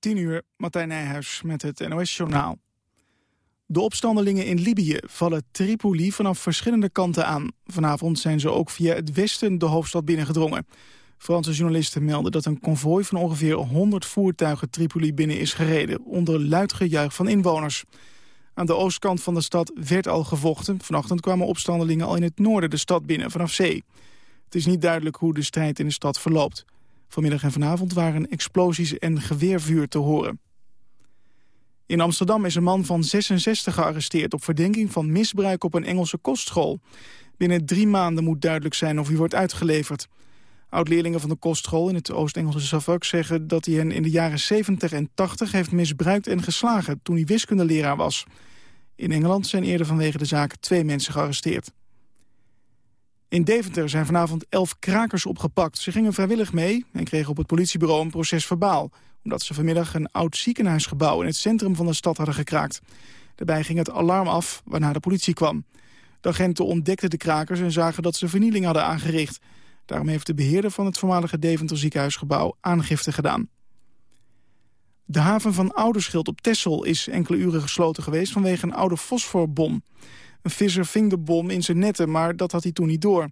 10 uur, Martijn Nijhuis met het NOS-journaal. De opstandelingen in Libië vallen Tripoli vanaf verschillende kanten aan. Vanavond zijn ze ook via het westen de hoofdstad binnengedrongen. Franse journalisten melden dat een konvooi van ongeveer 100 voertuigen Tripoli binnen is gereden... onder luid gejuich van inwoners. Aan de oostkant van de stad werd al gevochten. Vanochtend kwamen opstandelingen al in het noorden de stad binnen, vanaf zee. Het is niet duidelijk hoe de strijd in de stad verloopt. Vanmiddag en vanavond waren explosies en geweervuur te horen. In Amsterdam is een man van 66 gearresteerd... op verdenking van misbruik op een Engelse kostschool. Binnen drie maanden moet duidelijk zijn of hij wordt uitgeleverd. Oud-leerlingen van de kostschool in het Oost-Engelse Suffolk zeggen... dat hij hen in de jaren 70 en 80 heeft misbruikt en geslagen... toen hij wiskundeleraar was. In Engeland zijn eerder vanwege de zaak twee mensen gearresteerd. In Deventer zijn vanavond elf krakers opgepakt. Ze gingen vrijwillig mee en kregen op het politiebureau een proces verbaal... omdat ze vanmiddag een oud ziekenhuisgebouw in het centrum van de stad hadden gekraakt. Daarbij ging het alarm af waarna de politie kwam. De agenten ontdekten de krakers en zagen dat ze vernieling hadden aangericht. Daarom heeft de beheerder van het voormalige Deventer ziekenhuisgebouw aangifte gedaan. De haven van Ouderschild op Texel is enkele uren gesloten geweest vanwege een oude fosforbom. Een visser ving de bom in zijn netten, maar dat had hij toen niet door.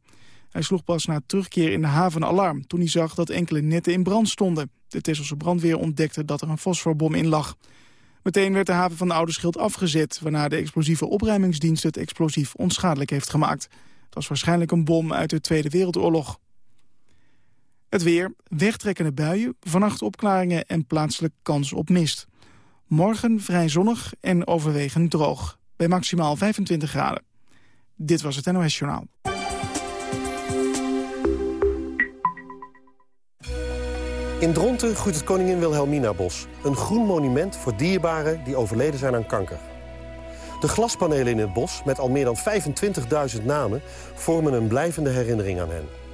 Hij sloeg pas na terugkeer in de haven alarm... toen hij zag dat enkele netten in brand stonden. De Tesselse brandweer ontdekte dat er een fosforbom in lag. Meteen werd de haven van de Oude Schild afgezet... waarna de explosieve opruimingsdienst het explosief onschadelijk heeft gemaakt. Het was waarschijnlijk een bom uit de Tweede Wereldoorlog. Het weer, wegtrekkende buien, vannacht opklaringen en plaatselijk kans op mist. Morgen vrij zonnig en overwegend droog bij maximaal 25 graden. Dit was het NOS Journaal. In Dronten groeit het Koningin Wilhelmina Bos. Een groen monument voor dierbaren die overleden zijn aan kanker. De glaspanelen in het bos, met al meer dan 25.000 namen... vormen een blijvende herinnering aan hen.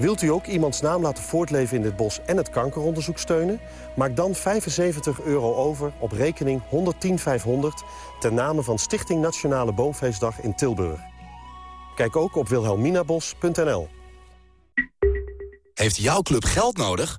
Wilt u ook iemands naam laten voortleven in dit bos en het kankeronderzoek steunen? Maak dan 75 euro over op rekening 110500 ten name van Stichting Nationale Boomfeestdag in Tilburg. Kijk ook op wilhelminabos.nl. Heeft jouw club geld nodig?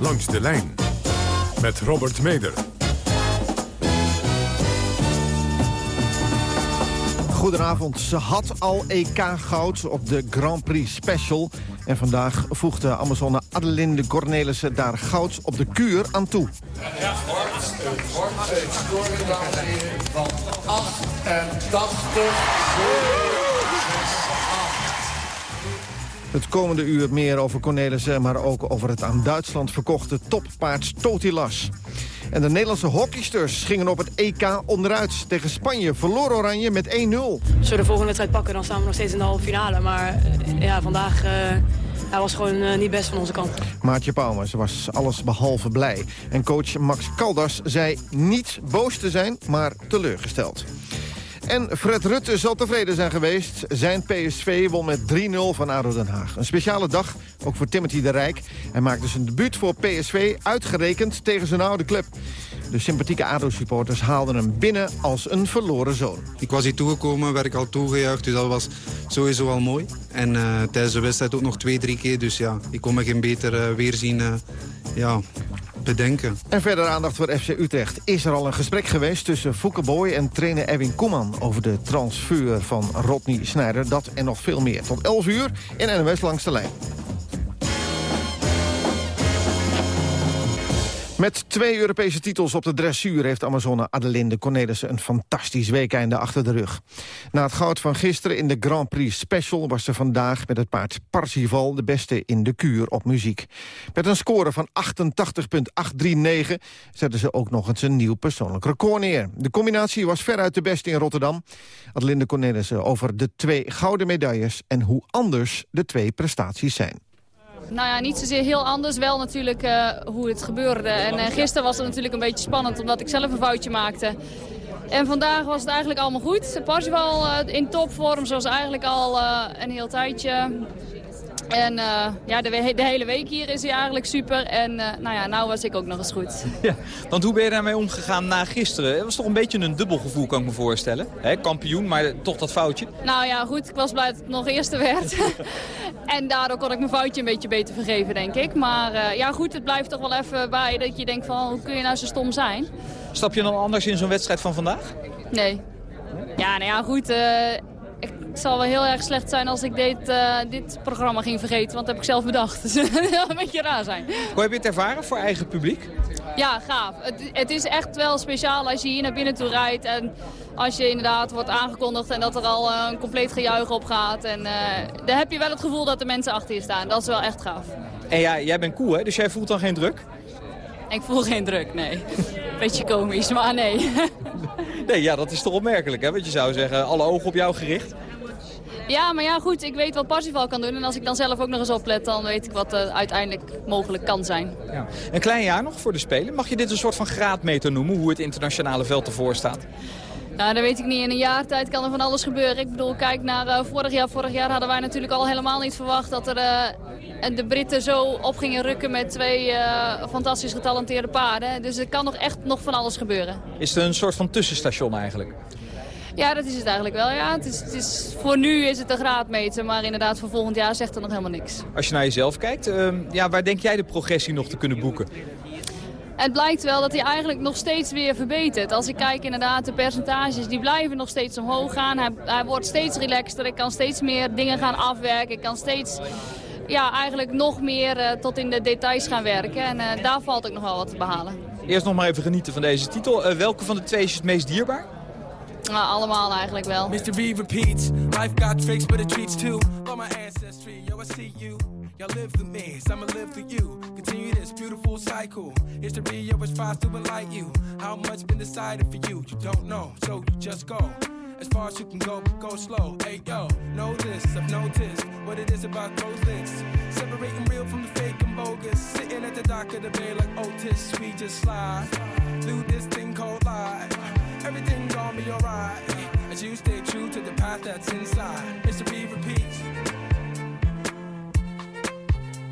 Langs de lijn met Robert Meder. Goedenavond. Ze had al EK-goud op de Grand Prix Special. En vandaag voegde Amazone Adelinde Cornelissen daar goud op de kuur aan toe. Ja, wordt, het wordt een score, dames en heren, van 88. Het komende uur meer over Cornelissen, maar ook over het aan Duitsland verkochte toppaard Totilas. En de Nederlandse hockeysters gingen op het EK onderuit. Tegen Spanje verloor Oranje met 1-0. Als we de volgende wedstrijd pakken, dan staan we nog steeds in de halve finale. Maar eh, ja, vandaag uh, hij was gewoon uh, niet best van onze kant. Maartje Palmers was alles behalve blij. En coach Max Caldas zei niet boos te zijn, maar teleurgesteld. En Fred Rutte zal tevreden zijn geweest. Zijn PSV won met 3-0 van ADO Den Haag. Een speciale dag, ook voor Timothy de Rijk. Hij maakte zijn debuut voor PSV, uitgerekend tegen zijn oude club. De sympathieke ADO-supporters haalden hem binnen als een verloren zoon. Ik was hier toegekomen, werd ik al toegejuicht, dus dat was sowieso al mooi. En uh, tijdens de wedstrijd ook nog twee, drie keer, dus ja, ik kon me geen beter uh, weerzien uh, ja, bedenken. En verder aandacht voor FC Utrecht. Is er al een gesprek geweest tussen Boy en trainer Erwin Koeman... over de transfer van Rodney Snijder? Dat en nog veel meer. Tot 11 uur in NWS Langs de Lijn. Met twee Europese titels op de dressuur... heeft Amazone Adelinde Cornelissen een fantastisch weekende achter de rug. Na het goud van gisteren in de Grand Prix Special... was ze vandaag met het paard Parsival de beste in de kuur op muziek. Met een score van 88,839 zetten ze ook nog eens een nieuw persoonlijk record neer. De combinatie was veruit de beste in Rotterdam. Adelinde Cornelissen over de twee gouden medailles... en hoe anders de twee prestaties zijn. Nou ja, niet zozeer heel anders. Wel natuurlijk uh, hoe het gebeurde. En uh, gisteren was het natuurlijk een beetje spannend omdat ik zelf een foutje maakte. En vandaag was het eigenlijk allemaal goed. Parsifal uh, in topvorm zoals eigenlijk al een heel tijdje. En uh, ja, de, de, hele week hier is hij eigenlijk super. En uh, nou ja, nou was ik ook nog eens goed. Ja, want hoe ben je daarmee omgegaan na gisteren? Het was toch een beetje een dubbel gevoel, kan ik me voorstellen. He, kampioen, maar toch dat foutje? Nou ja, goed. Ik was blij dat het nog eerste werd. en daardoor kon ik mijn foutje een beetje beter vergeven, denk ik. Maar uh, ja, goed, het blijft toch wel even bij dat je denkt van, hoe kun je nou zo stom zijn? Stap je dan anders in zo'n wedstrijd van vandaag? Nee. Ja, nou ja, goed het zal wel heel erg slecht zijn als ik dit, uh, dit programma ging vergeten. Want dat heb ik zelf bedacht. Dus dat zou een beetje raar zijn. Hoe heb je het ervaren voor eigen publiek? Ja, gaaf. Het, het, is echt wel speciaal als je hier naar binnen toe rijdt. En als je inderdaad wordt aangekondigd en dat er al uh, een compleet gejuich op gaat. En uh, dan heb je wel het gevoel dat de mensen achter je staan. Dat is wel echt gaaf. En ja, jij bent cool hè? Dus jij voelt dan geen druk? Ik voel geen druk, nee. Beetje komisch, maar nee. nee, ja, dat is toch opmerkelijk hè? Want je zou zeggen, alle ogen op jou gericht. Ja, maar ja, goed, ik weet wat Parsifal kan doen. En als ik dan zelf ook nog eens oplet, dan weet ik wat uh, uiteindelijk mogelijk kan zijn. Ja. Een klein jaar nog voor de Spelen. Mag je dit een soort van graadmeter noemen, hoe het internationale veld ervoor staat? Nou, dat weet ik niet. In een jaar tijd kan er van alles gebeuren. Ik bedoel, kijk naar uh, vorig jaar. Vorig jaar hadden wij natuurlijk al helemaal niet verwacht dat er, uh, de Britten zo op gingen rukken met twee fantastisch getalenteerde paarden. Dus er kan nog echt nog van alles gebeuren. Is het een soort van tussenstation eigenlijk? Ja, dat is het eigenlijk wel. Ja. Het is, het is, voor nu is het een graadmeter, maar inderdaad voor volgend jaar zegt er nog helemaal niks. Als je naar jezelf kijkt, uh, ja, waar denk jij de progressie nog te kunnen boeken? Het blijkt wel dat hij eigenlijk nog steeds weer verbetert. Als ik kijk inderdaad, de percentages die blijven nog steeds omhoog gaan. Hij, hij wordt steeds relaxter, ik kan steeds meer dingen gaan afwerken. Ik kan steeds ja, eigenlijk nog meer uh, tot in de details gaan werken. En uh, daar valt ook nog wel wat te behalen. Eerst nog maar even genieten van deze titel. Uh, welke van de twee is het meest dierbaar? Nou, allemaal eigenlijk wel. Mr. B repeats, life got tricks but it treats too. By my ancestry, yo I see you. Y'all live through me, so I'ma live through you. Continue this beautiful cycle. History always tries to enlighten you. How much been decided for you? You don't know, so you just go. As far as you can go, go slow. Hey yo, know this, I've noticed what it is about those links. Separating real from the fake and bogus. Sitting at the dock of the bay like oh, Otis, we just slide through this thing called life. Everything's gonna be alright as you stay true to the path that's inside. Mystery repeats.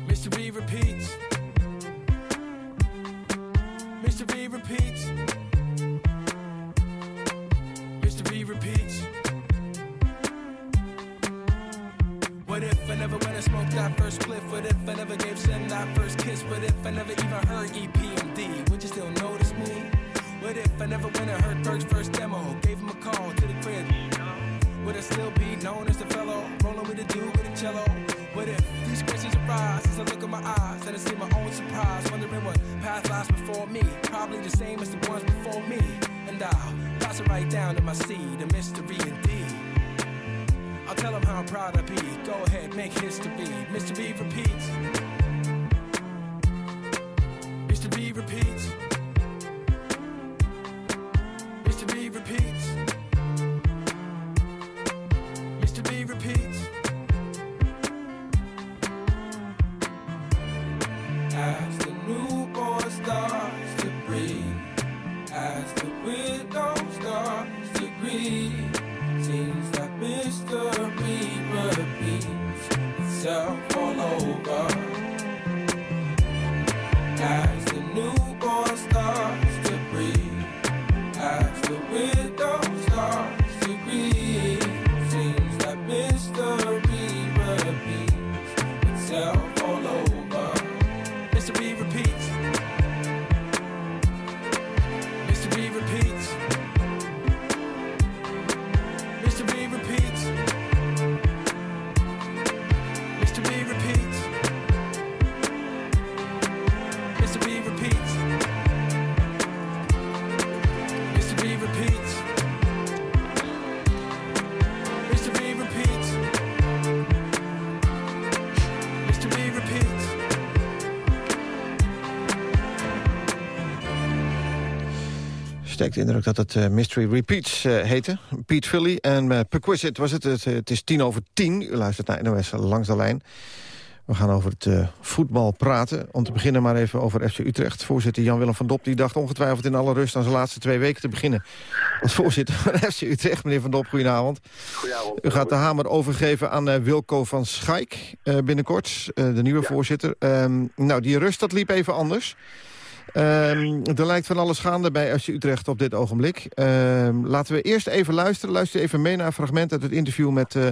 Mystery repeats. Mystery repeats. Mystery repeats. What if I never went and smoked that first spliff? What if I never gave Sin that first kiss? What if I never even heard EPMD? Never went and heard Berg's first demo? Gave him a call to the crib. Would I still be known as the fellow? Rolling with a dude with a cello? What if these questions arise as I look in my eyes and I see my own surprise? Wondering what path lies before me. Probably the same as the ones before me. And I'll pass it right down to my seed, a mystery indeed. I'll tell them how proud I be. Go ahead, make history. Mystery repeats. Mystery repeats. De indruk dat het eh, Mystery Repeats uh, heette. Pete Philly en uh, Perquisite was het. het. het. is tien over tien. U luistert naar NOS langs de lijn. We gaan over het uh, voetbal praten. Om te beginnen maar even over FC Utrecht. Voorzitter Jan-Willem van Dop die dacht ongetwijfeld in alle rust... aan zijn laatste twee weken te beginnen. Als voorzitter van FC Utrecht, meneer Van Dop, goedenavond. Goedenavond. U gaat de hamer overgeven aan uh, Wilco van Schaik uh, binnenkort. de nieuwe ja. voorzitter. Um, nou, die rust dat liep even anders. Um, er lijkt van alles gaande bij FC Utrecht op dit ogenblik. Um, laten we eerst even luisteren. Luister even mee naar een fragment uit het interview met uh,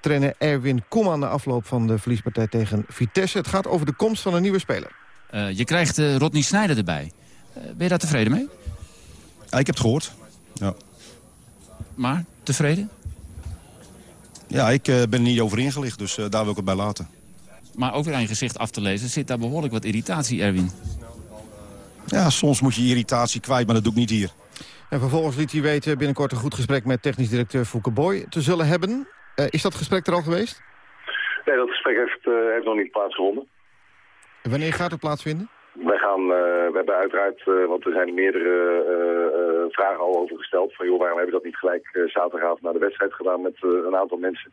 trainer Erwin Koeman... na afloop van de verliespartij tegen Vitesse. Het gaat over de komst van een nieuwe speler. Uh, je krijgt uh, Rodney Snijder erbij. ben je daar tevreden mee? Ja, ik heb het gehoord. Ja. Maar tevreden? Ja, ik ben er niet over ingelicht, dus daar wil ik het bij laten. Maar ook weer aan je gezicht af te lezen zit daar behoorlijk wat irritatie, Erwin. Ja, soms moet je irritatie kwijt, maar dat doe ik niet hier. En vervolgens liet hij weten binnenkort een goed gesprek met technisch directeur Fouke Boy te zullen hebben. Uh, is dat gesprek er al geweest? Nee, dat gesprek heeft, uh, heeft nog niet plaatsgevonden. En wanneer gaat het plaatsvinden? Wij gaan, uh, we hebben uiteraard, want er zijn meerdere vragen al over gesteld. Van joh, waarom hebben we dat niet gelijk zaterdagavond naar de wedstrijd gedaan met een aantal mensen.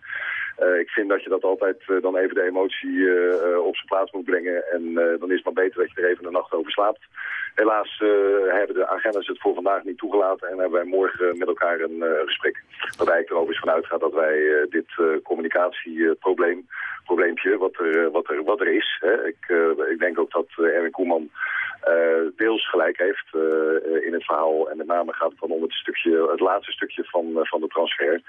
Uh, ik vind dat je dat altijd uh, dan even de emotie uh, op zijn plaats moet brengen. En dan is het maar beter dat je er even een nacht over slaapt. Helaas hebben de agendas het voor vandaag niet toegelaten. En hebben wij morgen met elkaar een gesprek. Waarbij ik er overigens van uitga dat wij dit communicatieprobleem, probleempje wat er, wat er, wat er is. Hè. Ik, ik denk ook dat Erwin Koeman deels gelijk heeft in het verhaal. En met name gaat het dan om het, stukje, het laatste stukje van, van de transfer.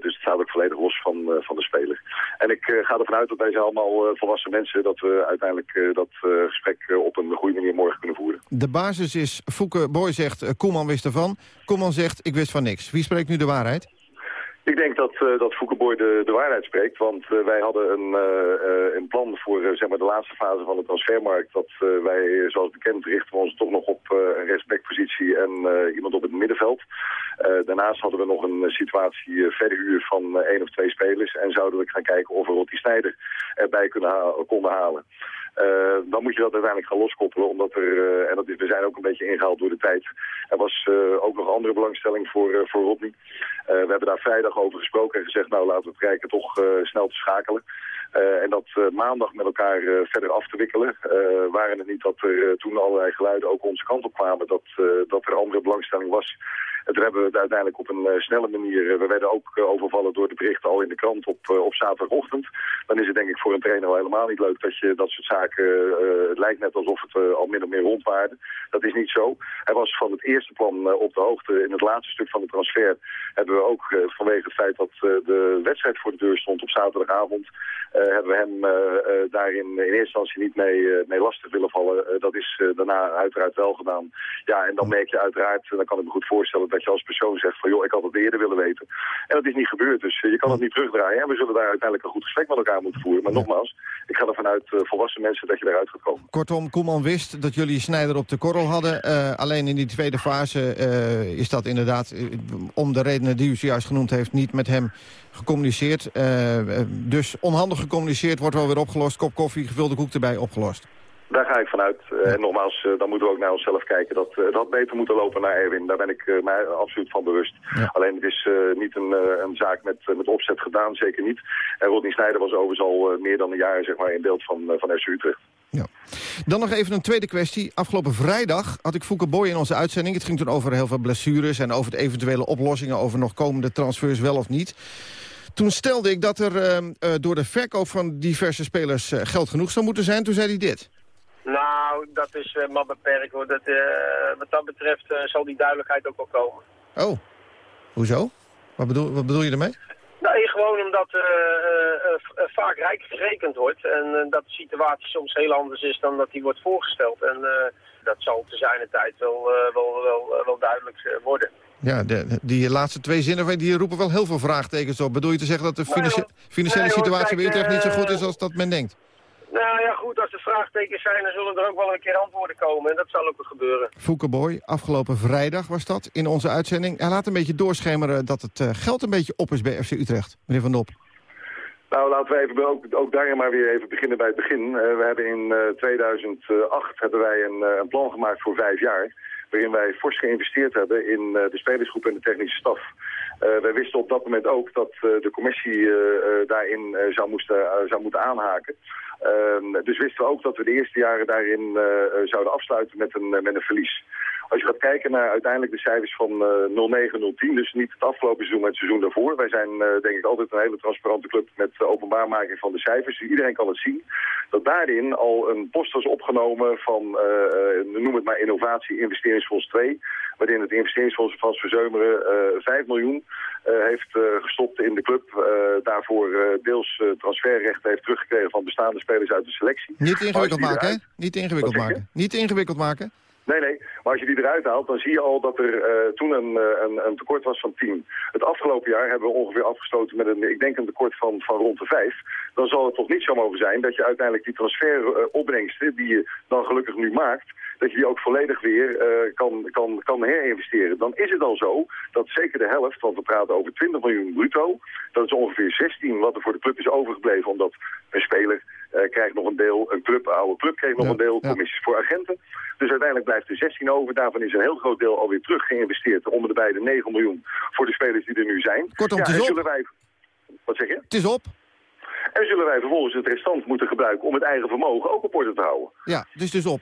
dus het staat ook volledig los van, van de speler. En ik ga ervan uit dat wij zijn allemaal volwassen mensen... dat we uiteindelijk dat gesprek op een goede manier morgen kunnen voeren. De basis is, Fouke Boy zegt, Koeman wist ervan. Koeman zegt, ik wist van niks. Wie spreekt nu de waarheid? Ik denk dat, uh, dat Foukeboy de, de waarheid spreekt, want uh, wij hadden een, uh, een plan voor zeg maar de laatste fase van de transfermarkt. Dat wij, zoals bekend, richten we ons toch nog op een respectpositie en iemand op het middenveld. daarnaast hadden we nog een situatie verhuur van één of twee spelers en zouden we gaan kijken of we Rotti Snijder erbij kunnen konden halen. Uh, dan moet je dat uiteindelijk gaan loskoppelen, omdat er, uh, en dat is, we zijn ook een beetje ingehaald door de tijd. Er was uh, ook nog andere belangstelling voor, voor Rodney. we hebben daar vrijdag over gesproken en gezegd, nou laten we het kijken toch snel te schakelen. Uh, en dat uh, maandag met elkaar uh, verder af te wikkelen. waren het niet dat er toen allerlei geluiden ook onze kant op kwamen dat, dat er andere belangstelling was. En toen hebben we het uiteindelijk op een snelle manier... we werden ook overvallen door de berichten al in de krant op, op zaterdagochtend. Dan is het denk ik voor een trainer wel helemaal niet leuk dat je dat soort zaken... het lijkt net alsof het al min of meer rondwaarde. Dat is niet zo. Hij was van het eerste plan op de hoogte. In het laatste stuk van de transfer hebben we ook vanwege het feit dat de wedstrijd voor de deur stond op zaterdagavond... Uh, hebben we hem uh, uh, daarin in eerste instantie niet mee, mee lastig willen vallen. dat is daarna uiteraard wel gedaan. Ja, en dan merk je uiteraard, dan kan ik me goed voorstellen dat je als persoon zegt van joh, ik had het eerder willen weten. En dat is niet gebeurd, dus je kan het niet terugdraaien. En we zullen daar uiteindelijk een goed gesprek met elkaar moeten voeren. Maar nogmaals, ik ga ervan uit, volwassen mensen, dat je daaruit gaat komen. Kortom, Koeman wist dat jullie Snijder op de korrel hadden. alleen in die tweede fase is dat inderdaad, om de redenen die u zojuist genoemd heeft, niet met hem gecommuniceerd. dus onhandig gecommuniceerd, wordt wel weer opgelost. Kop koffie, gevulde koek erbij, opgelost. Daar ga ik vanuit. En nogmaals, uh, dan moeten we ook naar onszelf kijken. Dat had beter moeten lopen naar Erwin. Daar ben ik mij absoluut van bewust. Ja. Alleen het is niet een, een zaak met, met opzet gedaan, zeker niet. En Rodney Snijder was overigens al meer dan een jaar zeg maar, in beeld van, van Utrecht. Ja. Dan nog even een tweede kwestie. Afgelopen vrijdag had ik Fouke Boy in onze uitzending. Het ging toen over heel veel blessures en over de eventuele oplossingen... over nog komende transfers wel of niet. Toen stelde ik dat er uh, door de verkoop van diverse spelers uh, geld genoeg zou moeten zijn. Toen zei hij dit. Nou, dat is uh, maar beperkt hoor. Dat, wat dat betreft zal die duidelijkheid ook wel komen. Oh, hoezo? Wat bedoel, wat bedoel je ermee? Nee, gewoon omdat vaak rijk gerekend wordt. En dat de situatie soms heel anders is dan dat die wordt voorgesteld. En dat zal te zijn tijd wel, wel, wel, wel duidelijk worden. Ja, de, die laatste twee zinnen die roepen wel heel veel vraagtekens op. Bedoel je te zeggen dat de financiële nee, situatie bij Utrecht niet zo goed is als dat men denkt? Nou ja, goed, als er vraagtekens zijn, dan zullen er ook wel een keer antwoorden komen. En dat zal ook gebeuren. Foukeboy, afgelopen vrijdag was dat in onze uitzending. Hij laat een beetje doorschemeren dat het uh, geld een beetje op is bij FC Utrecht. Meneer Van Dop. Nou, laten we even, ook, ook daarin maar weer even beginnen bij het begin. Uh, we hebben in uh, 2008 hebben wij een, een plan gemaakt voor vijf jaar waarin wij fors geïnvesteerd hebben in eh, de spelersgroep en de technische staf. Uh, wij wisten op dat moment ook dat uh, de commissie daarin zou, moesten, zou moeten aanhaken. Ehm, dus wisten we ook dat we de eerste jaren daarin zouden afsluiten met een, met een verlies. Als je gaat kijken naar uiteindelijk de cijfers van uh, 09-010, dus niet het afgelopen seizoen, maar het seizoen daarvoor. Wij zijn uh, denk ik altijd een hele transparante club met openbaarmaking van de cijfers. Dus iedereen kan het zien. Dat daarin al een post was opgenomen van, noem het maar innovatie, investeringsfonds 2. Waarin het investeringsfonds van Verzeumeren 5 miljoen heeft gestopt in de club. daarvoor deels transferrechten heeft teruggekregen van bestaande spelers uit de selectie. Niet ingewikkeld maken, hè? Niet ingewikkeld maken. Niet ingewikkeld maken. Nee, nee. Maar als je die eruit haalt, dan zie je al dat er uh, toen een, uh, een, een, tekort was van 10. Het afgelopen jaar hebben we ongeveer afgestoten met een, ik denk een tekort van, van rond de 5. Dan zal het toch niet zo mogen zijn dat je uiteindelijk die transferopbrengsten die je dan gelukkig nu maakt, dat je die ook volledig weer kan, kan, kan herinvesteren. Dan is het al zo dat zeker de helft, want we praten over 20 miljoen bruto, dat is ongeveer 16 wat er voor de club is overgebleven, omdat een speler krijgt nog een deel, een club, een oude club kreeg nog ja, een deel, commissies ja. voor agenten. Dus uiteindelijk blijft er 16 over. Daarvan is een heel groot deel alweer terug geïnvesteerd. Onder de beide 9 miljoen voor de spelers die er nu zijn. Kortom, het is op. Wij... Wat zeg je? Het is op. En zullen wij vervolgens het restant moeten gebruiken om het eigen vermogen ook op orde te houden. Ja, dus het is op.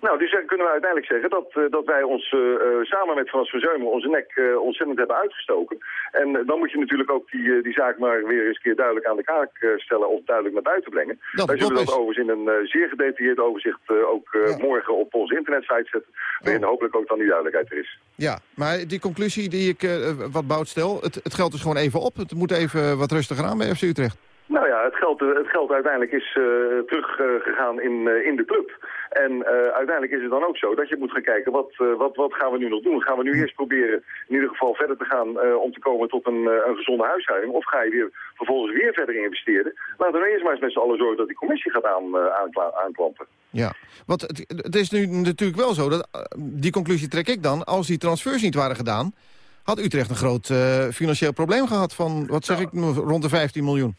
Nou, dus dan kunnen we uiteindelijk zeggen dat, uh, dat wij ons uh, samen met Frans Verzeumer onze nek ontzettend hebben uitgestoken. En dan moet je natuurlijk ook die, die zaak maar weer eens keer duidelijk aan de kaak stellen of duidelijk naar buiten brengen. Dat wij zullen is. dat overigens in een zeer gedetailleerd overzicht ook Ja. morgen op onze internetsite zetten. Waarin hopelijk ook dan die duidelijkheid er is. Ja, maar die conclusie die ik eh, wat Bout stel, het, het geld is gewoon even op. Het moet even wat rustiger aan bij FC Utrecht. Nou ja, het geld, eh, het geld uiteindelijk is uh, teruggegaan in, uh, in de club. En uh, uiteindelijk is het dan ook zo dat je moet gaan kijken, wat, wat, wat gaan we nu nog doen? Gaan we nu eerst proberen in ieder geval verder te gaan om te komen tot een, een gezonde huishouding? Of ga je weer vervolgens weer verder investeren? Laten we nou eerst maar eens met z'n allen zorgen dat die commissie gaat aan, aankla- aanklampen. Ja, want het, het is nu natuurlijk wel zo, dat, die conclusie trek ik dan... als die transfers niet waren gedaan, had Utrecht een groot financieel probleem gehad... van, wat zeg ik, rond de 15 miljoen.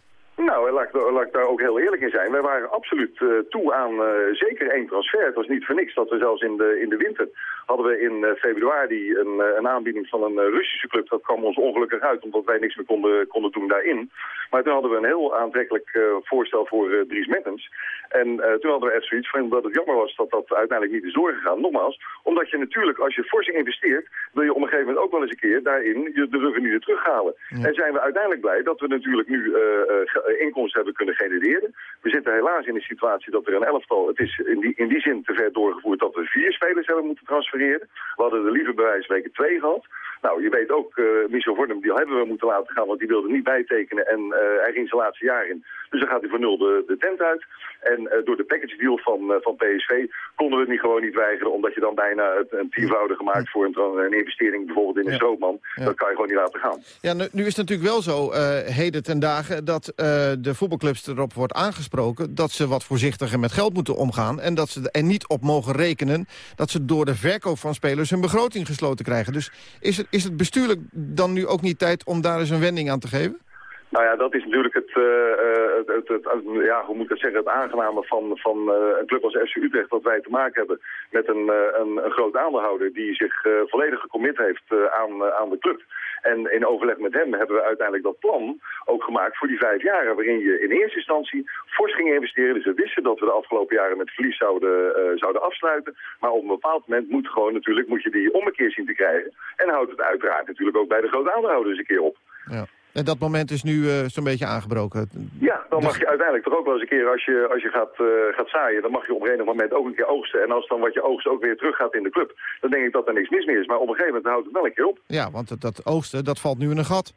Nou, laat ik, daar ook heel eerlijk in zijn. Wij waren absoluut uh, toe aan uh, zeker één transfer. Het was niet voor niks dat we zelfs in de, in de winter hadden we in uh, februari een, een aanbieding van een Russische club. Dat kwam ons ongelukkig uit, omdat wij niks meer konden, konden doen daarin. Maar toen hadden we een heel aantrekkelijk voorstel voor Dries Mertens. En toen hadden we echt zoiets van dat het jammer was dat dat uiteindelijk niet is doorgegaan. Nogmaals, omdat je natuurlijk, als je fors investeert, wil je op een gegeven moment ook wel eens een keer daarin je de revenue terughalen. Ja. En zijn we uiteindelijk blij dat we natuurlijk nu inkomsten hebben kunnen genereren. We zitten helaas in een situatie dat er een elftal, het is in die, in die zin te ver doorgevoerd dat we vier spelers hebben moeten transfereren. We hadden de lieve bewijsweken twee gehad. Nou, je weet ook, uh, Michel Vornem, die hebben we moeten laten gaan, want die wilde niet bijtekenen en hij ging zijn laatste jaar in. Dus dan gaat hij voor nul de, de tent uit. En uh, door de package deal van, van PSV konden we het niet gewoon niet weigeren, omdat je dan bijna het, een viervoudige maakt voor een, een investering bijvoorbeeld in een ja. stroopman. Ja. Dat kan je gewoon niet laten gaan. Ja, nu, nu is het natuurlijk wel zo, heden ten dagen, dat de voetbalclubs erop wordt aangesproken dat ze wat voorzichtiger met geld moeten omgaan en dat ze er niet op mogen rekenen dat ze door de verkoop van spelers hun begroting gesloten krijgen. Dus is het, is het bestuurlijk dan nu ook niet tijd om daar eens een wending aan te geven? Nou ja, dat is natuurlijk het, uh, het, het, het, ja, hoe moet ik dat zeggen, het aangename van, van uh, een club als FC Utrecht dat wij te maken hebben met een, een, een groot aandeelhouder die zich volledig gecommit heeft aan, aan de club. En in overleg met hem hebben we uiteindelijk dat plan ook gemaakt voor die vijf jaren... waarin je in eerste instantie fors ging investeren. Dus we wisten dat we de afgelopen jaren met verlies zouden, zouden afsluiten. Maar op een bepaald moment moet, gewoon, natuurlijk, moet je die ommekeer zien te krijgen. En houdt het uiteraard natuurlijk ook bij de grote aandeelhouders een keer op. Ja. En dat moment is nu uh, zo'n beetje aangebroken. Ja, dan mag je uiteindelijk toch ook wel eens een keer, als je, als je gaat, uh, gaat zaaien, dan mag je op een gegeven moment ook een keer oogsten. En als dan wat je oogst ook weer terug gaat in de club, dan denk ik dat er niks mis meer is. Maar op een gegeven moment houdt het wel een keer op. Ja, want dat, dat oogsten, dat valt nu in een gat.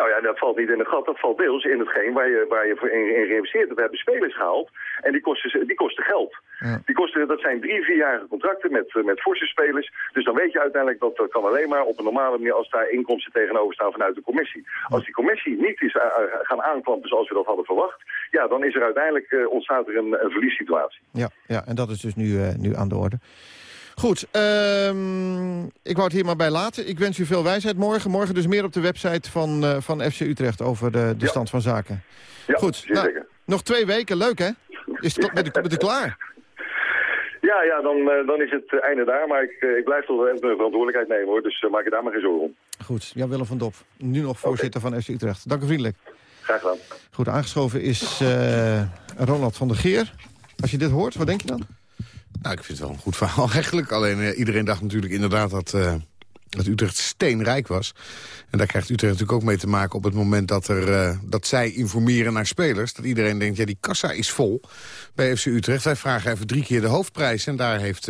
Nou ja, dat valt niet in een gat. Dat valt deels in hetgeen waar je, waar je voor in, in geïnvesteerd hebt. We hebben spelers gehaald en die kosten, die kosten geld. Ja. Die kosten, dat zijn drie, vierjarige contracten met, met forse spelers. Dus dan weet je uiteindelijk dat dat kan alleen maar op een normale manier als daar inkomsten tegenover staan vanuit de commissie. Als die commissie niet is uh, gaan aanklampen zoals we dat hadden verwacht, ja, dan is er uiteindelijk uh, ontstaat er een, een verliessituatie. Ja, ja, en dat is dus nu, uh, nu aan de orde. Goed, um, ik wou het hier maar bij laten. Ik wens u veel wijsheid morgen. Morgen dus meer op de website van, uh, van FC Utrecht over de, de ja. stand van zaken. Ja, Goed, nou, nog twee weken. Leuk, hè? Is het met de, met de klaar? Ja, ja dan, eh, dan is het einde daar. Maar ik, eh, ik blijf toch mijn verantwoordelijkheid nemen hoor. Dus eh, maak je daar maar geen zorgen om. Goed, Jan Willem van Dop, nu nog voorzitter van FC Utrecht. Dank u vriendelijk. Graag gedaan. Goed, aangeschoven is eh, Ronald van der Geer. Als je dit hoort, wat denk je dan? Nou, ik vind het wel een goed verhaal eigenlijk. Alleen eh, iedereen dacht natuurlijk inderdaad dat, eh, dat Utrecht steenrijk was. En daar krijgt Utrecht natuurlijk ook mee te maken op het moment dat, er, eh, dat zij informeren naar spelers. Dat iedereen denkt, ja die kassa is vol bij FC Utrecht. Wij vragen even drie keer de hoofdprijs. En daar heeft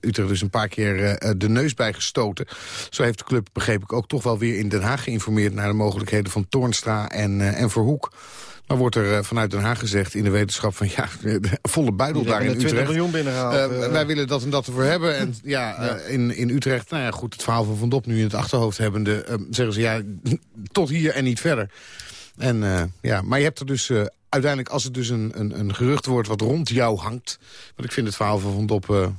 Utrecht dus een paar keer de neus bij gestoten. Zo heeft de club, begreep ik, ook toch wel weer in Den Haag geïnformeerd... naar de mogelijkheden van Toornstra en, en Verhoek. Maar wordt er eh, vanuit Den Haag gezegd in de wetenschap van... ja, de volle buidel daar in er 20 Utrecht. miljoen binnengehaald, Eh, eh. wij willen dat en dat ervoor hebben. En ja, in, in Utrecht, nou ja, goed, het verhaal van Van Dop nu in het achterhoofd hebbende... eh, zeggen ze ja, tot hier en niet verder. En, ja, maar je hebt er dus uiteindelijk, als het dus een, een, een gerucht wordt... wat rond jou hangt, want ik vind het verhaal van Van Dop...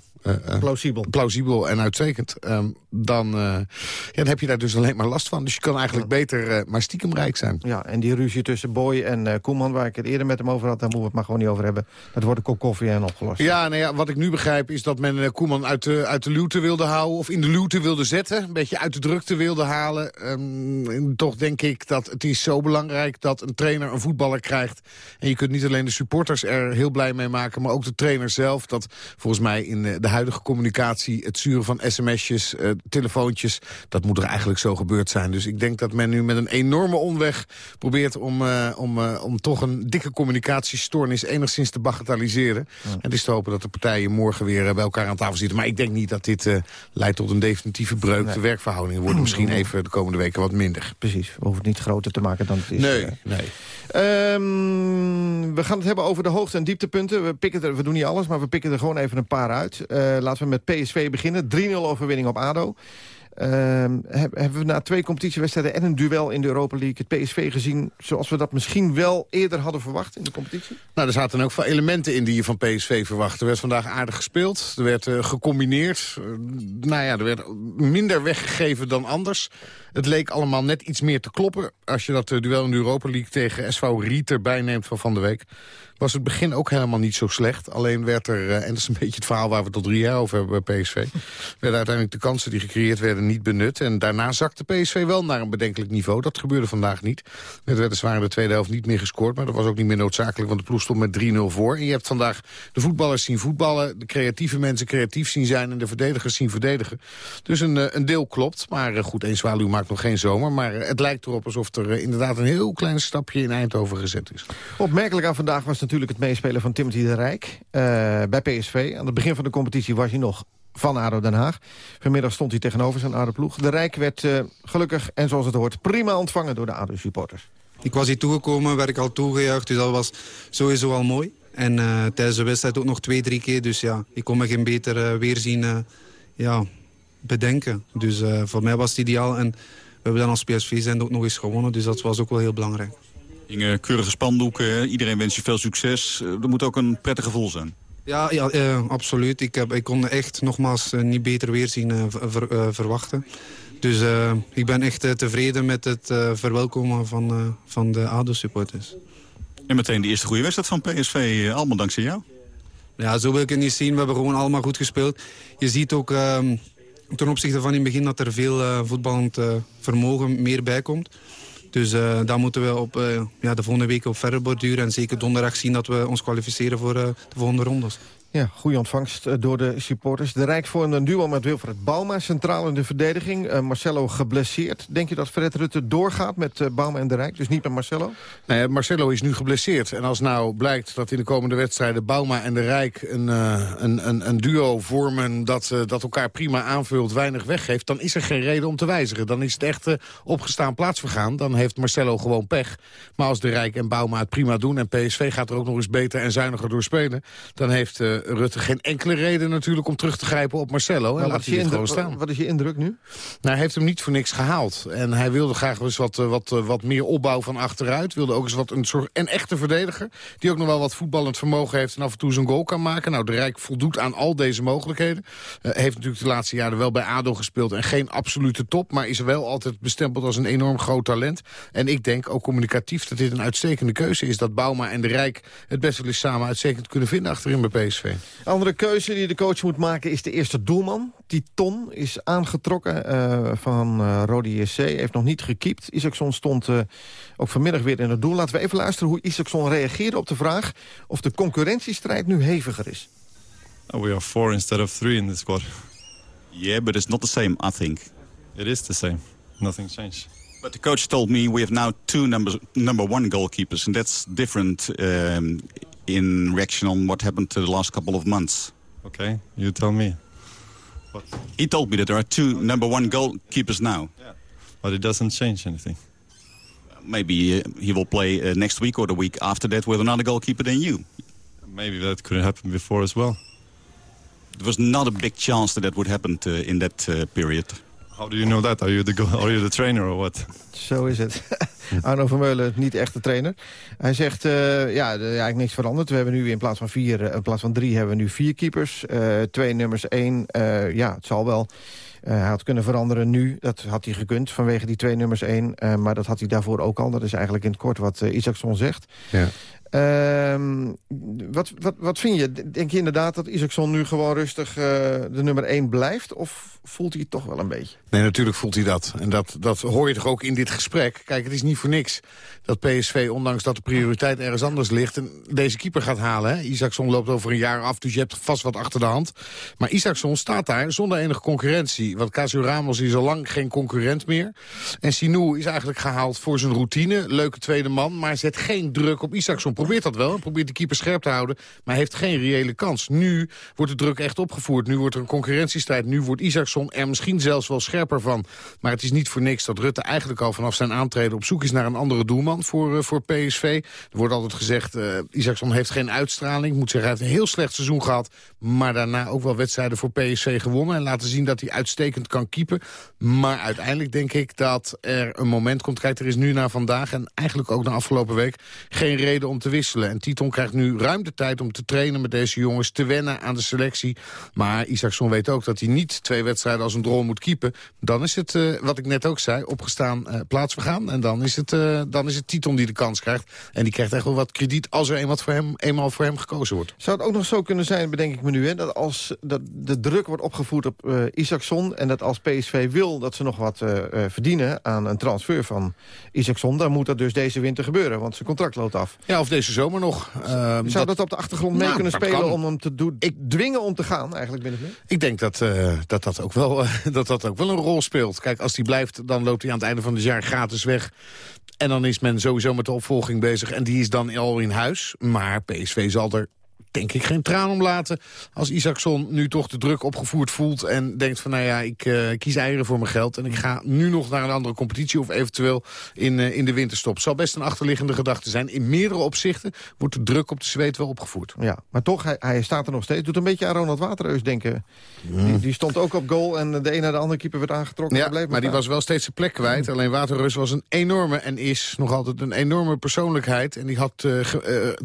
plausibel. plausibel en uitstekend. ehm, dan, eh, ja, dan heb je daar dus alleen maar last van. Dus je kan eigenlijk beter eh, maar stiekem rijk zijn. Ja, en die ruzie tussen Boy en eh, Koeman, waar ik het eerder met hem over had... daar moeten we het maar gewoon niet over hebben. Dat wordt een kop koffie en opgelost. Ja, nou ja, wat ik nu begrijp is dat men Koeman uit de, uit de luwte wilde houden... of in de luwte wilde zetten, een beetje uit de drukte wilde halen. Ehm, en toch denk ik dat het is zo belangrijk dat een trainer een voetballer krijgt. En je kunt niet alleen de supporters er heel blij mee maken... maar ook de trainer zelf, dat volgens mij in de huidige communicatie... het sturen van sms'jes, telefoontjes, dat moet er eigenlijk zo gebeurd zijn. Dus ik denk dat men nu met een enorme omweg probeert... om, eh, om, eh, om toch een dikke communicatiestoornis enigszins te bagatelliseren. En het is te hopen dat de partijen morgen weer eh, bij elkaar aan tafel zitten. Maar ik denk niet dat dit leidt tot een definitieve breuk. De werkverhoudingen worden misschien even de komende weken wat minder. Precies, we hoeven het niet groter te maken dan het is. Nee, nee. Ehm, we gaan het hebben over de hoogte- en dieptepunten. We, pikken er, we doen niet alles, maar we pikken er gewoon even een paar uit. Laten we met PSV beginnen. 3-0 overwinning op ADO. Ehm, heb- hebben we na twee competitiewedstrijden en een duel in de Europa League... het PSV gezien zoals we dat misschien wel eerder hadden verwacht in de competitie? Nou, er zaten ook veel elementen in die je van PSV verwacht. Er werd vandaag aardig gespeeld. Er werd eh, gecombineerd. Eh, nou ja, er werd minder weggegeven dan anders. Het leek allemaal net iets meer te kloppen. Als je dat eh, duel in de Europa League tegen SV Riet erbij neemt van Van de Week... was het begin ook helemaal niet zo slecht. Alleen werd er, eh, en dat is een beetje het verhaal waar we tot drie jaar over hebben bij PSV... werden uiteindelijk de kansen die gecreëerd werden niet benut. En daarna zakte PSV wel naar een bedenkelijk niveau. Dat gebeurde vandaag niet. Er werd zwaar in de tweede helft niet meer gescoord... maar dat was ook niet meer noodzakelijk, want de ploeg stond met 3-0 voor. En je hebt vandaag de voetballers zien voetballen... de creatieve mensen creatief zien zijn en de verdedigers zien verdedigen. Dus een, eh, een deel klopt, maar goed, één zwaluw maakt nog geen zomer. Maar het lijkt erop alsof er eh, inderdaad een heel klein stapje in Eindhoven gezet is. Opmerkelijk aan vandaag was natuurlijk het meespelen van Timothy de Rijk eh, bij PSV. Aan het begin van de competitie was hij nog van ADO Den Haag. Vanmiddag stond hij tegenover zijn ADO-ploeg. De Rijk werd eh, gelukkig, en zoals het hoort, prima ontvangen door de ADO-supporters. Ik was hier toegekomen, werd ik al toegejuicht, dus dat was sowieso al mooi. En eh, tijdens de wedstrijd ook nog twee, drie keer. Dus ja, ik kon me geen beter weerzien eh, ja, bedenken. Dus eh, voor mij was het ideaal. En we hebben dan als PSV zijn ook nog eens gewonnen. Dus dat was ook wel heel belangrijk. Hingen keurige spandoeken, iedereen wens je veel succes. Eh, Dat moet ook een prettig gevoel zijn. Ja, ja eh, absoluut. Ik, heb, ik kon echt nogmaals eh, niet beter weerzien eh, ver- eh, verwachten. Dus eh, ik ben echt eh, tevreden met het eh, verwelkomen van, eh, van de ADO-supporters. En meteen de eerste goede wedstrijd van PSV, eh, allemaal dankzij jou. Ja, zo wil ik het niet zien. We hebben gewoon allemaal goed gespeeld. Je ziet ook ehm, ten opzichte van in het begin dat er veel eh, voetballend eh, vermogen meer bij komt. Dus eh, daar moeten we op, ja, de volgende week op verder borduren. En zeker donderdag zien dat we ons kwalificeren voor de volgende rondes. Ja, goede ontvangst eh, door de supporters. De Rijk vormde een duo met Wilfred Bauma, centraal in de verdediging. Eh, Marcelo geblesseerd. Denk je dat Fred Rutte doorgaat met eh, Bauma en de Rijk? Dus niet met Marcelo? Ja, Marcelo is nu geblesseerd. En als nou blijkt dat in de komende wedstrijden Bauma en de Rijk een, een, een, een duo vormen dat, dat elkaar prima aanvult, weinig weggeeft, dan is er geen reden om te wijzigen. Dan is het echt opgestaan plaatsvergaan. Dan heeft Marcelo gewoon pech. Maar als de Rijk en Bauma het prima doen en PSV gaat er ook nog eens beter en zuiniger door spelen, dan heeft Rutte geen enkele reden natuurlijk om terug te grijpen op Marcelo. En laat hij het gewoon indruk, staan. wat is je indruk nu? Nou, hij heeft hem niet voor niks gehaald. En hij wilde graag eens wat, eh, wat, eh, wat meer opbouw van achteruit. Wilde ook eens wat een soort een echte verdediger. Die ook nog wel wat voetballend vermogen heeft en af en toe zijn goal kan maken. Nou, de Rijk voldoet aan al deze mogelijkheden. Eh, heeft natuurlijk de laatste jaren wel bij ADO gespeeld en geen absolute top. Maar is wel altijd bestempeld als een enorm groot talent. En ik denk ook communicatief dat dit een uitstekende keuze is. Dat Bauma en de Rijk het best wel eens samen uitstekend kunnen vinden achterin bij PSV. Andere keuze die de coach moet maken is de eerste doelman. Titon is aangetrokken uh, van uh, Rodi SC. Heeft nog niet gekiept. Isaacson stond uh, ook vanmiddag weer in het doel. Laten we even luisteren hoe Isaacson reageerde op de vraag... of de concurrentiestrijd nu heviger is. Oh, we are four instead of three in the squad. Yeah, but it's not the same, I think. It is the same. Nothing changed. But the coach told me we have now two number, number one goalkeepers, and that's different um, in reaction on what happened to the last couple of months. Okay, you tell me. What? He told me that there are two number one goalkeepers now. Yeah. But it doesn't change anything. Maybe uh, he will play uh, next week or the week after that with another goalkeeper than you. Maybe that could happen before as well. There was not a big chance that that would happen to, in that uh, period. How do you know that? Are you the, are you the trainer or what? Zo is het. Arno Vermeulen, niet echt de trainer. Hij zegt, uh, ja, er eigenlijk niks veranderd. We hebben nu in plaats van vier, uh, in plaats van drie hebben we nu vier keepers. Uh, twee nummers één, ja, het zal wel. hij had kunnen veranderen nu, dat had hij gekund vanwege die twee nummers één. maar dat had hij daarvoor ook al. Dat is eigenlijk in het kort wat Isaacson zegt. Ja. Uh, wat, wat, wat vind je? Denk je inderdaad dat Isaacson nu gewoon rustig uh, de nummer 1 blijft? Of voelt hij het toch wel een beetje? Nee, natuurlijk voelt hij dat. En dat, dat hoor je toch ook in dit gesprek. Kijk, het is niet voor niks dat PSV, ondanks dat de prioriteit ergens anders ligt... Deze keeper gaat halen. Isaacson loopt over een jaar af, dus je hebt vast wat achter de hand. Maar Isaacson staat daar zonder enige concurrentie. Want Casio Ramos is al lang geen concurrent meer. En Sinou is eigenlijk gehaald voor zijn routine. Leuke tweede man, maar zet geen druk op Isaacson probeert dat wel. Probeert de keeper scherp te houden. Maar heeft geen reële kans. Nu wordt de druk echt opgevoerd. Nu wordt er een concurrentiestrijd. Nu wordt Isaacson er misschien zelfs wel scherper van. Maar het is niet voor niks dat Rutte eigenlijk al vanaf zijn aantreden... op zoek is naar een andere doelman voor, uh, voor PSV. Er wordt altijd gezegd, uh, Isaacson heeft geen uitstraling. Ik moet zeggen, hij heeft een heel slecht seizoen gehad. Maar daarna ook wel wedstrijden voor PSV gewonnen. En laten zien dat hij uitstekend kan keepen. Maar uiteindelijk denk ik dat er een moment komt. Kijk, er is nu na vandaag en eigenlijk ook na afgelopen week... geen reden om te wisselen. En Titon krijgt nu ruim de tijd om te trainen met deze jongens... te wennen aan de selectie. Maar Isaacson weet ook dat hij niet twee wedstrijden als een drol moet keepen. Dan is het, uh, wat ik net ook zei, opgestaan uh, plaatsvergaan. En dan is, het, uh, dan is het Titon die de kans krijgt. En die krijgt echt wel wat krediet als er eenmaal voor hem, eenmaal voor hem gekozen wordt. Zou het ook nog zo kunnen zijn, bedenk ik me nu... Hè, dat als dat de druk wordt opgevoerd op uh, Isaacson... en dat als PSV wil dat ze nog wat verdienen aan een transfer van Isaacson... dan moet dat dus deze winter gebeuren, want zijn contract loopt af. Ja, of deze zomer nog. Uh, Zou dat, dat, op de achtergrond mee nou, kunnen spelen kan. om hem te doen, ik, dwingen om te gaan, eigenlijk binnen Ik denk dat, uh, dat, dat, ook wel, dat dat ook wel een rol speelt. Kijk, als die blijft, dan loopt hij aan het einde van het jaar gratis weg. En dan is men sowieso met de opvolging bezig. En die is dan al in huis. Maar PSV zal er denk ik geen traan om laten. Als Isaacson nu toch de druk opgevoerd voelt en denkt van... nou ja, ik uh, kies eieren voor mijn geld en ik ga nu nog naar een andere competitie... of eventueel in, uh, in de winterstop. Zal best een achterliggende gedachte zijn. In meerdere opzichten wordt de druk op de zweet wel opgevoerd. Ja, maar toch, hij, hij staat er nog steeds. Doet een beetje aan Ronald Waterreus denken. Mm. Die, die, stond ook op goal en de een naar de andere keeper werd aangetrokken. Ja, maar, maar die was wel steeds zijn plek kwijt. Mm. Alleen Waterreus was een enorme en is nog altijd een enorme persoonlijkheid. En die had uh,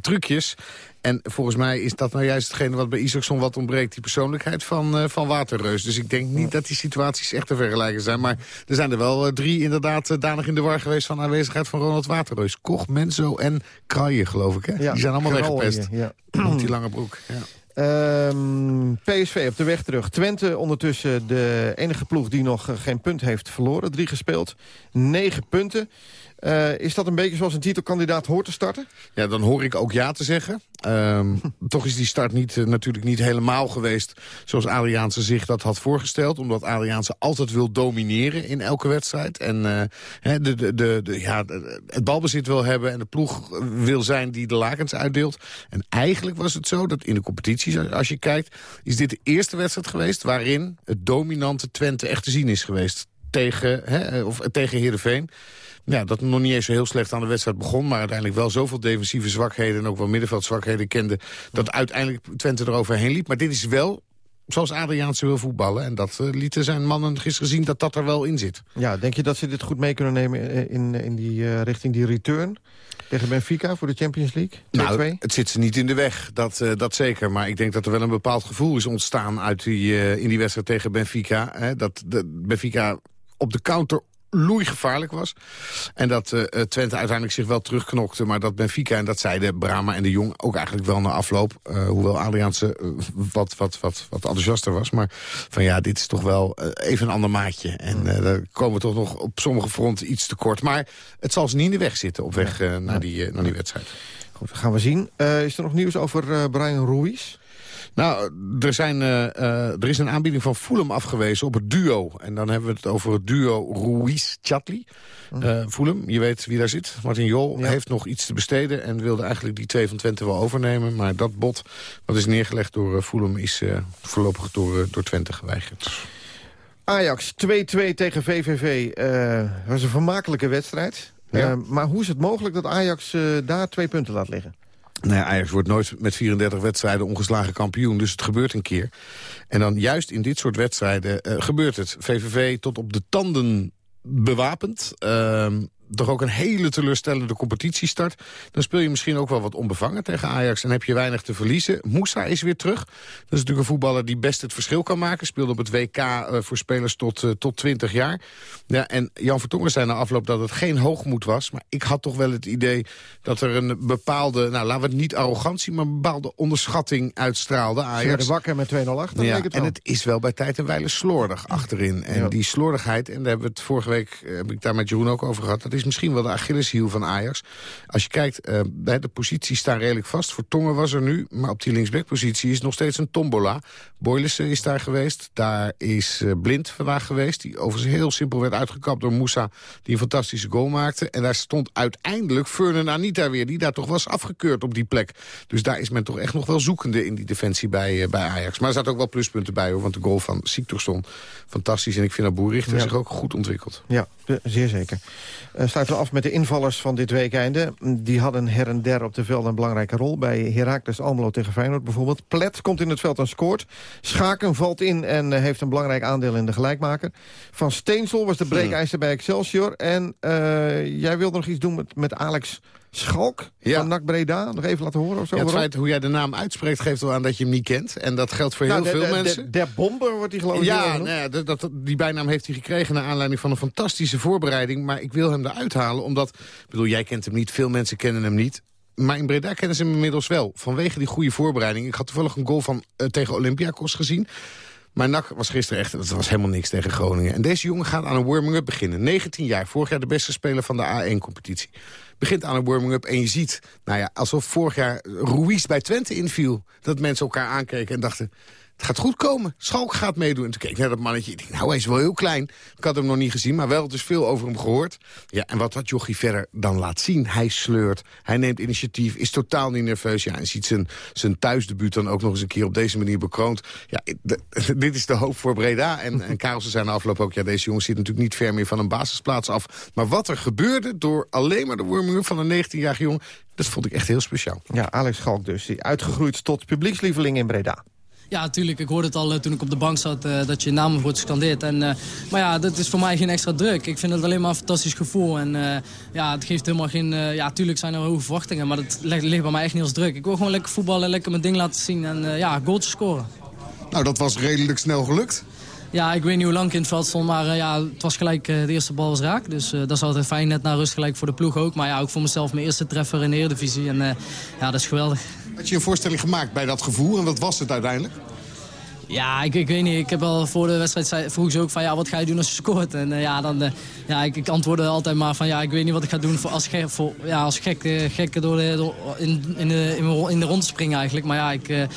trucjes. En volgens mij is dat nou juist hetgene wat bij Isaacson wat ontbreekt. Die persoonlijkheid van, uh, van Waterreus. Dus ik denk niet dat die situaties echt te vergelijken zijn. Maar er zijn er wel uh, drie inderdaad uh, danig in de war geweest... van aanwezigheid van Ronald Waterreus. Koch, Menzo en Kraaien, geloof ik. Hè? Ja, die zijn allemaal weggepest. Ja. Met die lange broek. Ja. Um, PSV op de weg terug. Twente ondertussen de enige ploeg die nog geen punt heeft verloren. Drie gespeeld, negen punten. Uh, is dat een beetje zoals een titelkandidaat hoort te starten? Ja, dan hoor ik ook ja te zeggen. Um, toch is die start niet, uh, natuurlijk niet helemaal geweest zoals Adriaanse zich dat had voorgesteld. Omdat Adriaanse altijd wil domineren in elke wedstrijd. En uh, de, de, de, de, ja, het balbezit wil hebben en de ploeg wil zijn die de lakens uitdeelt. En eigenlijk was het zo dat in de competities, als je kijkt... is dit de eerste wedstrijd geweest waarin het dominante Twente echt te zien is geweest. Tegen, hè, of, tegen Heerenveen. Ja, dat nog niet eens zo heel slecht aan de wedstrijd begon... maar uiteindelijk wel zoveel defensieve zwakheden... en ook wel middenveldzwakheden kende... dat uiteindelijk Twente eroverheen liep. Maar dit is wel zoals Adriaanse wil voetballen. En dat uh, lieten zijn mannen gisteren zien dat dat er wel in zit. Ja, denk je dat ze dit goed mee kunnen nemen in, in die uh, richting die return? Tegen Benfica voor de Champions League? 2 -2? Nou, het zit ze niet in de weg, dat, uh, dat zeker. Maar ik denk dat er wel een bepaald gevoel is ontstaan... Uit die, in die wedstrijd tegen Benfica. Hè, dat de, Benfica op de counter loeigevaarlijk was. En dat uh, Twente uiteindelijk zich wel terugknokte. Maar dat Benfica, en dat zeiden Brama en de Jong ook eigenlijk wel na afloop. Uh, hoewel Adriaanse uh, wat, wat, wat, wat enthousiaster was. Maar van ja, dit is toch wel even een ander maatje. En daar komen we toch nog op sommige fronten iets tekort. Maar het zal ze niet in de weg zitten op weg naar, die, naar die wedstrijd. Goed, gaan we zien. is er nog nieuws over Brian Ruiz? Nou, er, zijn, uh, uh, er is een aanbieding van Fulham afgewezen op het duo. En dan hebben we het over het duo Ruiz-Chatli. Uh, Fulham, je weet wie daar zit. Martin Jol ja. heeft nog iets te besteden... en wilde eigenlijk die twee van Twente wel overnemen. Maar dat bod, wat is neergelegd door Fulham... is voorlopig door, door Twente geweigerd. Ajax 2-2 tegen VVV. was een vermakelijke wedstrijd. Ja. maar hoe is het mogelijk dat Ajax daar twee punten laat liggen? Nou ja, Ajax wordt nooit met 34 wedstrijden ongeslagen kampioen. Dus het gebeurt een keer. En dan juist in dit soort wedstrijden uh, gebeurt het. VVV tot op de tanden bewapend. Uh, toch ook een hele teleurstellende competitiestart. Dan speel je misschien ook wel wat onbevangen tegen Ajax. En heb je weinig te verliezen. Moussa is weer terug. Dat is natuurlijk een voetballer die best het verschil kan maken. Speelde op het WK uh, voor spelers tot, uh, tot 20 jaar. Ja, en Jan Vertongen zei na afloop dat het geen hoogmoed was. Maar ik had toch wel het idee dat er een bepaalde... nou, laten we het niet arrogantie, maar een bepaalde onderschatting uitstraalde. Ajax. wakker met 2-0 achter, ja, het En het is wel bij tijd en wijle slordig achterin. En ja. die slordigheid, en daar hebben we het vorige week... Eh, heb ik daar met Jeroen ook over gehad... dat is misschien wel de Achilleshiel van Ajax. Als je kijkt, uh, de posities staan redelijk vast. Voor Tongen was er nu, maar op die linksbackpositie is nog steeds een tombola. Boylissen is daar geweest. Daar is uh, Blind vandaag geweest. Die overigens heel simpel werd uitgekapt door Moussa. Die een fantastische goal maakte. En daar stond uiteindelijk Furnen Anita weer. Die daar toch was afgekeurd op die plek. Dus daar is men toch echt nog wel zoekende in die defensie bij, uh, bij Ajax. Maar er zaten ook wel pluspunten bij hoor. Want de goal van Siktorsson fantastisch. En ik vind dat Boerrichter ja. zich ook goed ontwikkeld. Ja, zeer zeker. Uh, sluiten we af met de invallers van dit weekende. Die hadden her en der op de veld een belangrijke rol. Bij Heracles Almelo tegen Feyenoord bijvoorbeeld. Plet komt in het veld en scoort. Schaken valt in en uh, heeft een belangrijk aandeel in de gelijkmaker. Van Steensel was de breekijzer bij Excelsior. En uh, jij wilde nog iets doen met, met Alex Schalk ja. van NAC Breda. Nog even laten horen of zo. Ja, het feit hoe jij de naam uitspreekt geeft wel aan dat je hem niet kent. En dat geldt voor nou, heel de, veel de, mensen. De, der Bomber wordt hij geloof ik. Ja, nou ja dat, dat, die bijnaam heeft hij gekregen... naar aanleiding van een fantastische voorbereiding. Maar ik wil hem eruit halen, omdat... Ik bedoel, jij kent hem niet, veel mensen kennen hem niet. Maar in Breda kennen ze hem inmiddels wel. Vanwege die goede voorbereiding. Ik had toevallig een goal van, uh, tegen Olympiakos gezien. Maar NAC was gisteren echt, dat was helemaal niks tegen Groningen. En deze jongen gaat aan een warming-up beginnen. 19 jaar, vorig jaar de beste speler van de A1-competitie. Begint aan een warming-up en je ziet, nou ja, alsof vorig jaar Ruiz bij Twente inviel. Dat mensen elkaar aankeken en dachten, het gaat goed komen. Schalk gaat meedoen. En toen keek ik naar dat mannetje. Ik dacht, nou, hij is wel heel klein. Ik had hem nog niet gezien, maar wel dus veel over hem gehoord. Ja, en wat dat jochie verder dan laat zien. Hij sleurt, hij neemt initiatief, is totaal niet nerveus. Ja, en ziet zijn, zijn thuisdebuut dan ook nog eens een keer op deze manier bekroond. Ja, de, dit is de hoop voor Breda. En, en Karelsen zei na afloop ook, ja, deze jongen zit natuurlijk niet ver meer van een basisplaats af. Maar wat er gebeurde door alleen maar de warming van een 19-jarige jongen... dat vond ik echt heel speciaal. Ja, Alex Schalk dus, die uitgegroeid tot publiekslieveling in Breda. Ja, natuurlijk. Ik hoorde het al uh, toen ik op de bank zat uh, dat je namen wordt gescandeerd. En, uh, maar ja, dat is voor mij geen extra druk. Ik vind het alleen maar een fantastisch gevoel. En ja, het geeft helemaal geen... ja, tuurlijk zijn er hoge verwachtingen, maar dat ligt, ligt, bij mij echt niet als druk. Ik wil gewoon lekker voetballen, lekker mijn ding laten zien en ja, goals scoren. Nou, dat was redelijk snel gelukt. Ja, ik weet niet hoe lang ik in het veld stond, maar uh, ja, het was gelijk, uh, de eerste bal was raak. Dus uh, dat is altijd fijn, net na rust gelijk voor de ploeg ook. Maar ja, ook voor mezelf mijn eerste treffer in de Eredivisie. En ja, dat is geweldig. Had je een voorstelling gemaakt bij dat gevoel en wat was het uiteindelijk? Ja, ik, ik weet niet. Ik heb al voor de wedstrijd zei, vroeg ze ook van ja, wat ga je doen als je scoort? En uh, ja, dan, uh, ja, ik, ik antwoordde altijd maar van ja, ik weet niet wat ik ga doen voor als, gek, voor, ja, als gek, uh, gek door de, door, in, in, de, in, de rond springen eigenlijk. Maar ja, ik,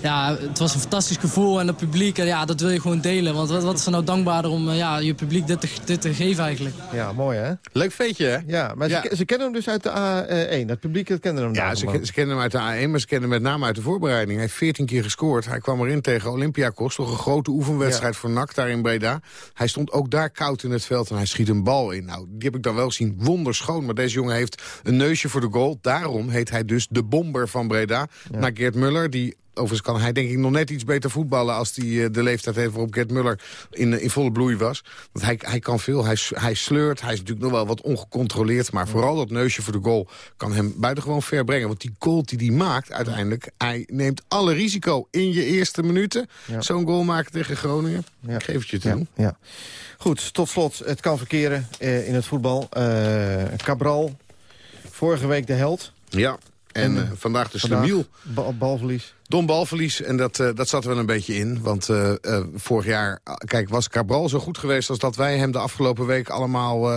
ja, het was een fantastisch gevoel en het publiek, en, ja, dat wil je gewoon delen. Want wat, wat is er nou dankbaarder om ja, je publiek dit te, dit te geven eigenlijk? Ja, mooi hè? Leuk feetje hè? Ja, maar ja. Ze, ze, kennen hem dus uit de A1. Het publiek het kende hem Ja, ze, ze kennen hem uit de A1, maar ze kennen hem met name uit de voorbereiding. Hij heeft 14 keer gescoord. Hij kwam erin tegen Olympiakos, toch een grote oefenwedstrijd ja. voor NAC daar in Breda. Hij stond ook daar koud in het veld en hij schiet een bal in. Nou, die heb ik dan wel gezien, wonderschoon. Maar deze jongen heeft een neusje voor de goal. Daarom heet hij dus de bomber van Breda. Ja. Naar Geert Muller, die overigens kan hij denk ik nog net iets beter voetballen... als hij de leeftijd heeft waarop Gert Muller in, in volle bloei was. Want hij, hij kan veel, hij, hij sleurt, hij is natuurlijk nog wel wat ongecontroleerd... maar vooral dat neusje voor de goal kan hem buitengewoon ver brengen. Want die goal die hij maakt uiteindelijk... hij neemt alle risico in je eerste minuten. Zo'n goal maken tegen Groningen. Ik geef het je te doen. Ja. Goed, tot slot, het kan verkeren eh, in het voetbal. Eh, Cabral, vorige week de held. Ja, en, eh, vandaag de slemiel. Bal, balverlies. Dom balverlies, en dat, uh, dat zat er wel een beetje in. Want uh, uh, vorig jaar, kijk, was Cabral zo goed geweest... als dat wij hem de afgelopen week allemaal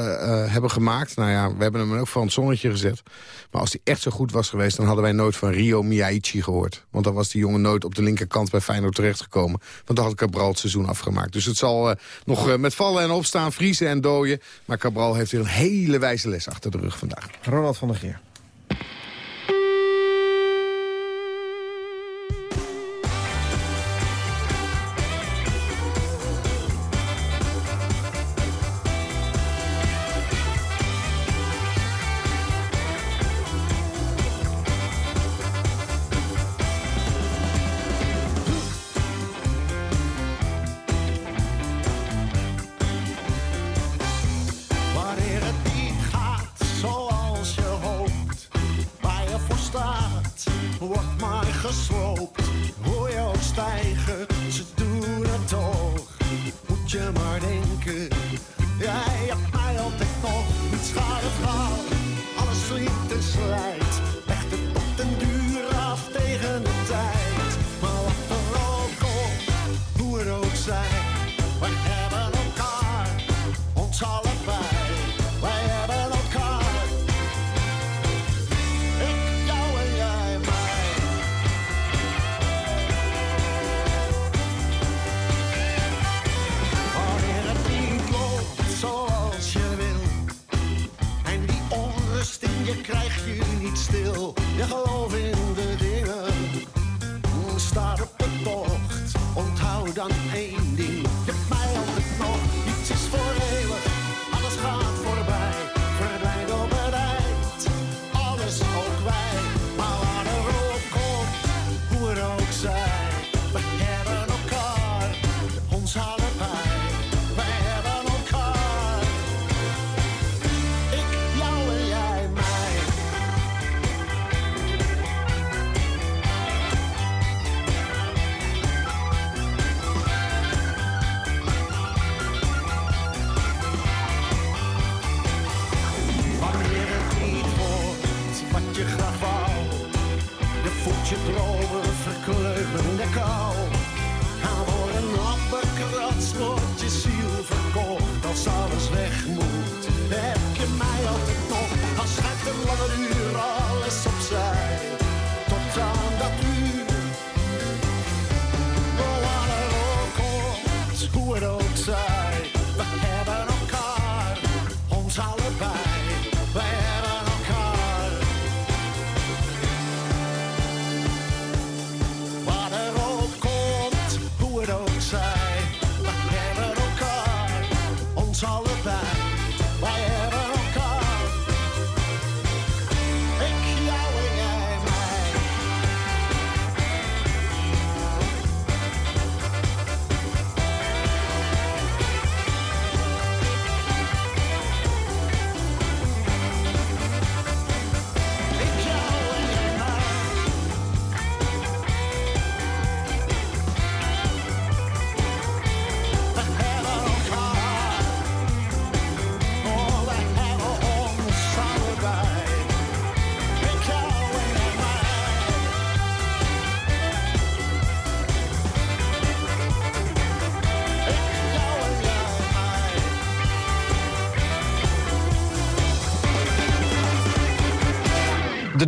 hebben gemaakt. Nou ja, we hebben hem ook van het zonnetje gezet. Maar als hij echt zo goed was geweest... dan hadden wij nooit van Rio Miyaichi gehoord. Want dan was die jongen nooit op de linkerkant bij Feyenoord terechtgekomen. Want dan had Cabral het seizoen afgemaakt. Dus het zal nog met vallen en opstaan, vriezen en dooien. Maar Cabral heeft weer een hele wijze les achter de rug vandaag. Ronald van der Geer.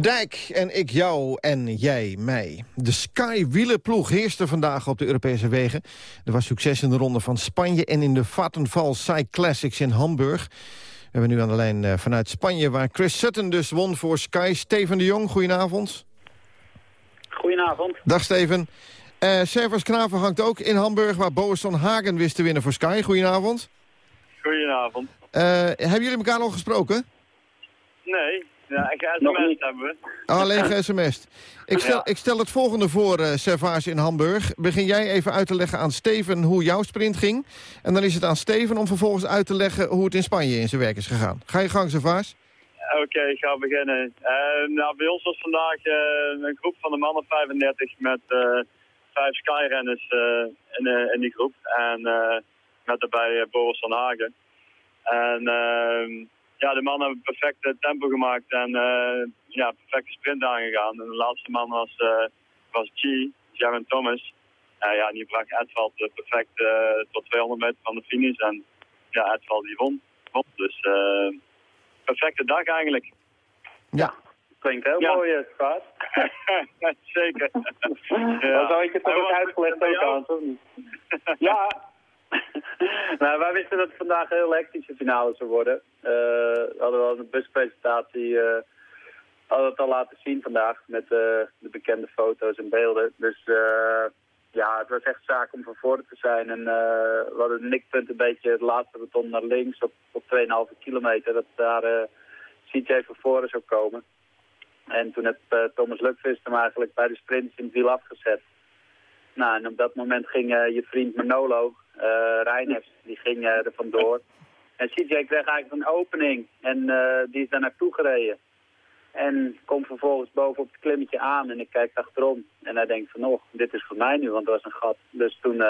Dijk en ik jou en jij mij. De Sky wielerploeg heerste vandaag op de Europese wegen. Er was succes in de ronde van Spanje en in de Vattenfall Cyclassics Classics in Hamburg. We hebben nu aan de lijn uh, vanuit Spanje, waar Chris Sutton dus won voor Sky. Steven de Jong, goedenavond. Goedenavond. Dag Steven. Uh, Servus Knaven hangt ook in Hamburg, waar van Hagen wist te winnen voor Sky. Goedenavond. Goedenavond. Uh, hebben jullie elkaar al gesproken? Nee. Ja, ik ga Nog sms niet. hebben we. Alleen ge-sms'd. Ik stel, ik stel het volgende voor, eh Servaas in Hamburg. Begin jij even uit te leggen aan Steven hoe jouw sprint ging. En dan is het aan Steven om vervolgens uit te leggen hoe het in Spanje in zijn werk is gegaan. Ga je gang, Servaas. Oké, ik ga beginnen. Eh, nou, bij ons was vandaag eh, een groep van de mannen 35 met eh, vijf skyrenners eh, in, in die groep. En eh, met daarbij Boris van Hagen. En ehm, ja, de mannen hebben perfect tempo gemaakt en eh, ja, perfecte sprint aangegaan. En de laatste man was, eh was G, Jaron Thomas. Eh, ja, die bracht Edvald eh, perfect tot 200 meter van de finish. En ja, Edvald die won. won. Dus eh, perfecte dag eigenlijk. Ja. Klinkt heel Ja. mooi, Spaat. Zeker. Dan zou ik het toch uitgelegd bij ook jou? aan? Ja. nou, wij wisten dat het vandaag een heel hectische finale zou worden. Eh, we hadden wel een buspresentatie uh, hadden het al laten zien vandaag met eh, de bekende foto's en beelden. Dus ja, het was echt zaak om van voren te zijn. En we hadden het nikpunt een beetje het laatste beton naar links op, op 2,5 kilometer. Dat daar eh CJ van voren zou komen. En toen eh, Thomas Lukvist hem eigenlijk bij de sprint in het wiel afgezet. Nou, en op dat moment ging je vriend Manolo, Reiners, die ging eh, er vandoor. En CJ kreeg eigenlijk een opening en eh, die is daar naartoe gereden. En komt vervolgens boven op het klimmetje aan en ik kijk achterom. En hij denkt van, oh, dit is voor mij nu, want er was een gat. Dus toen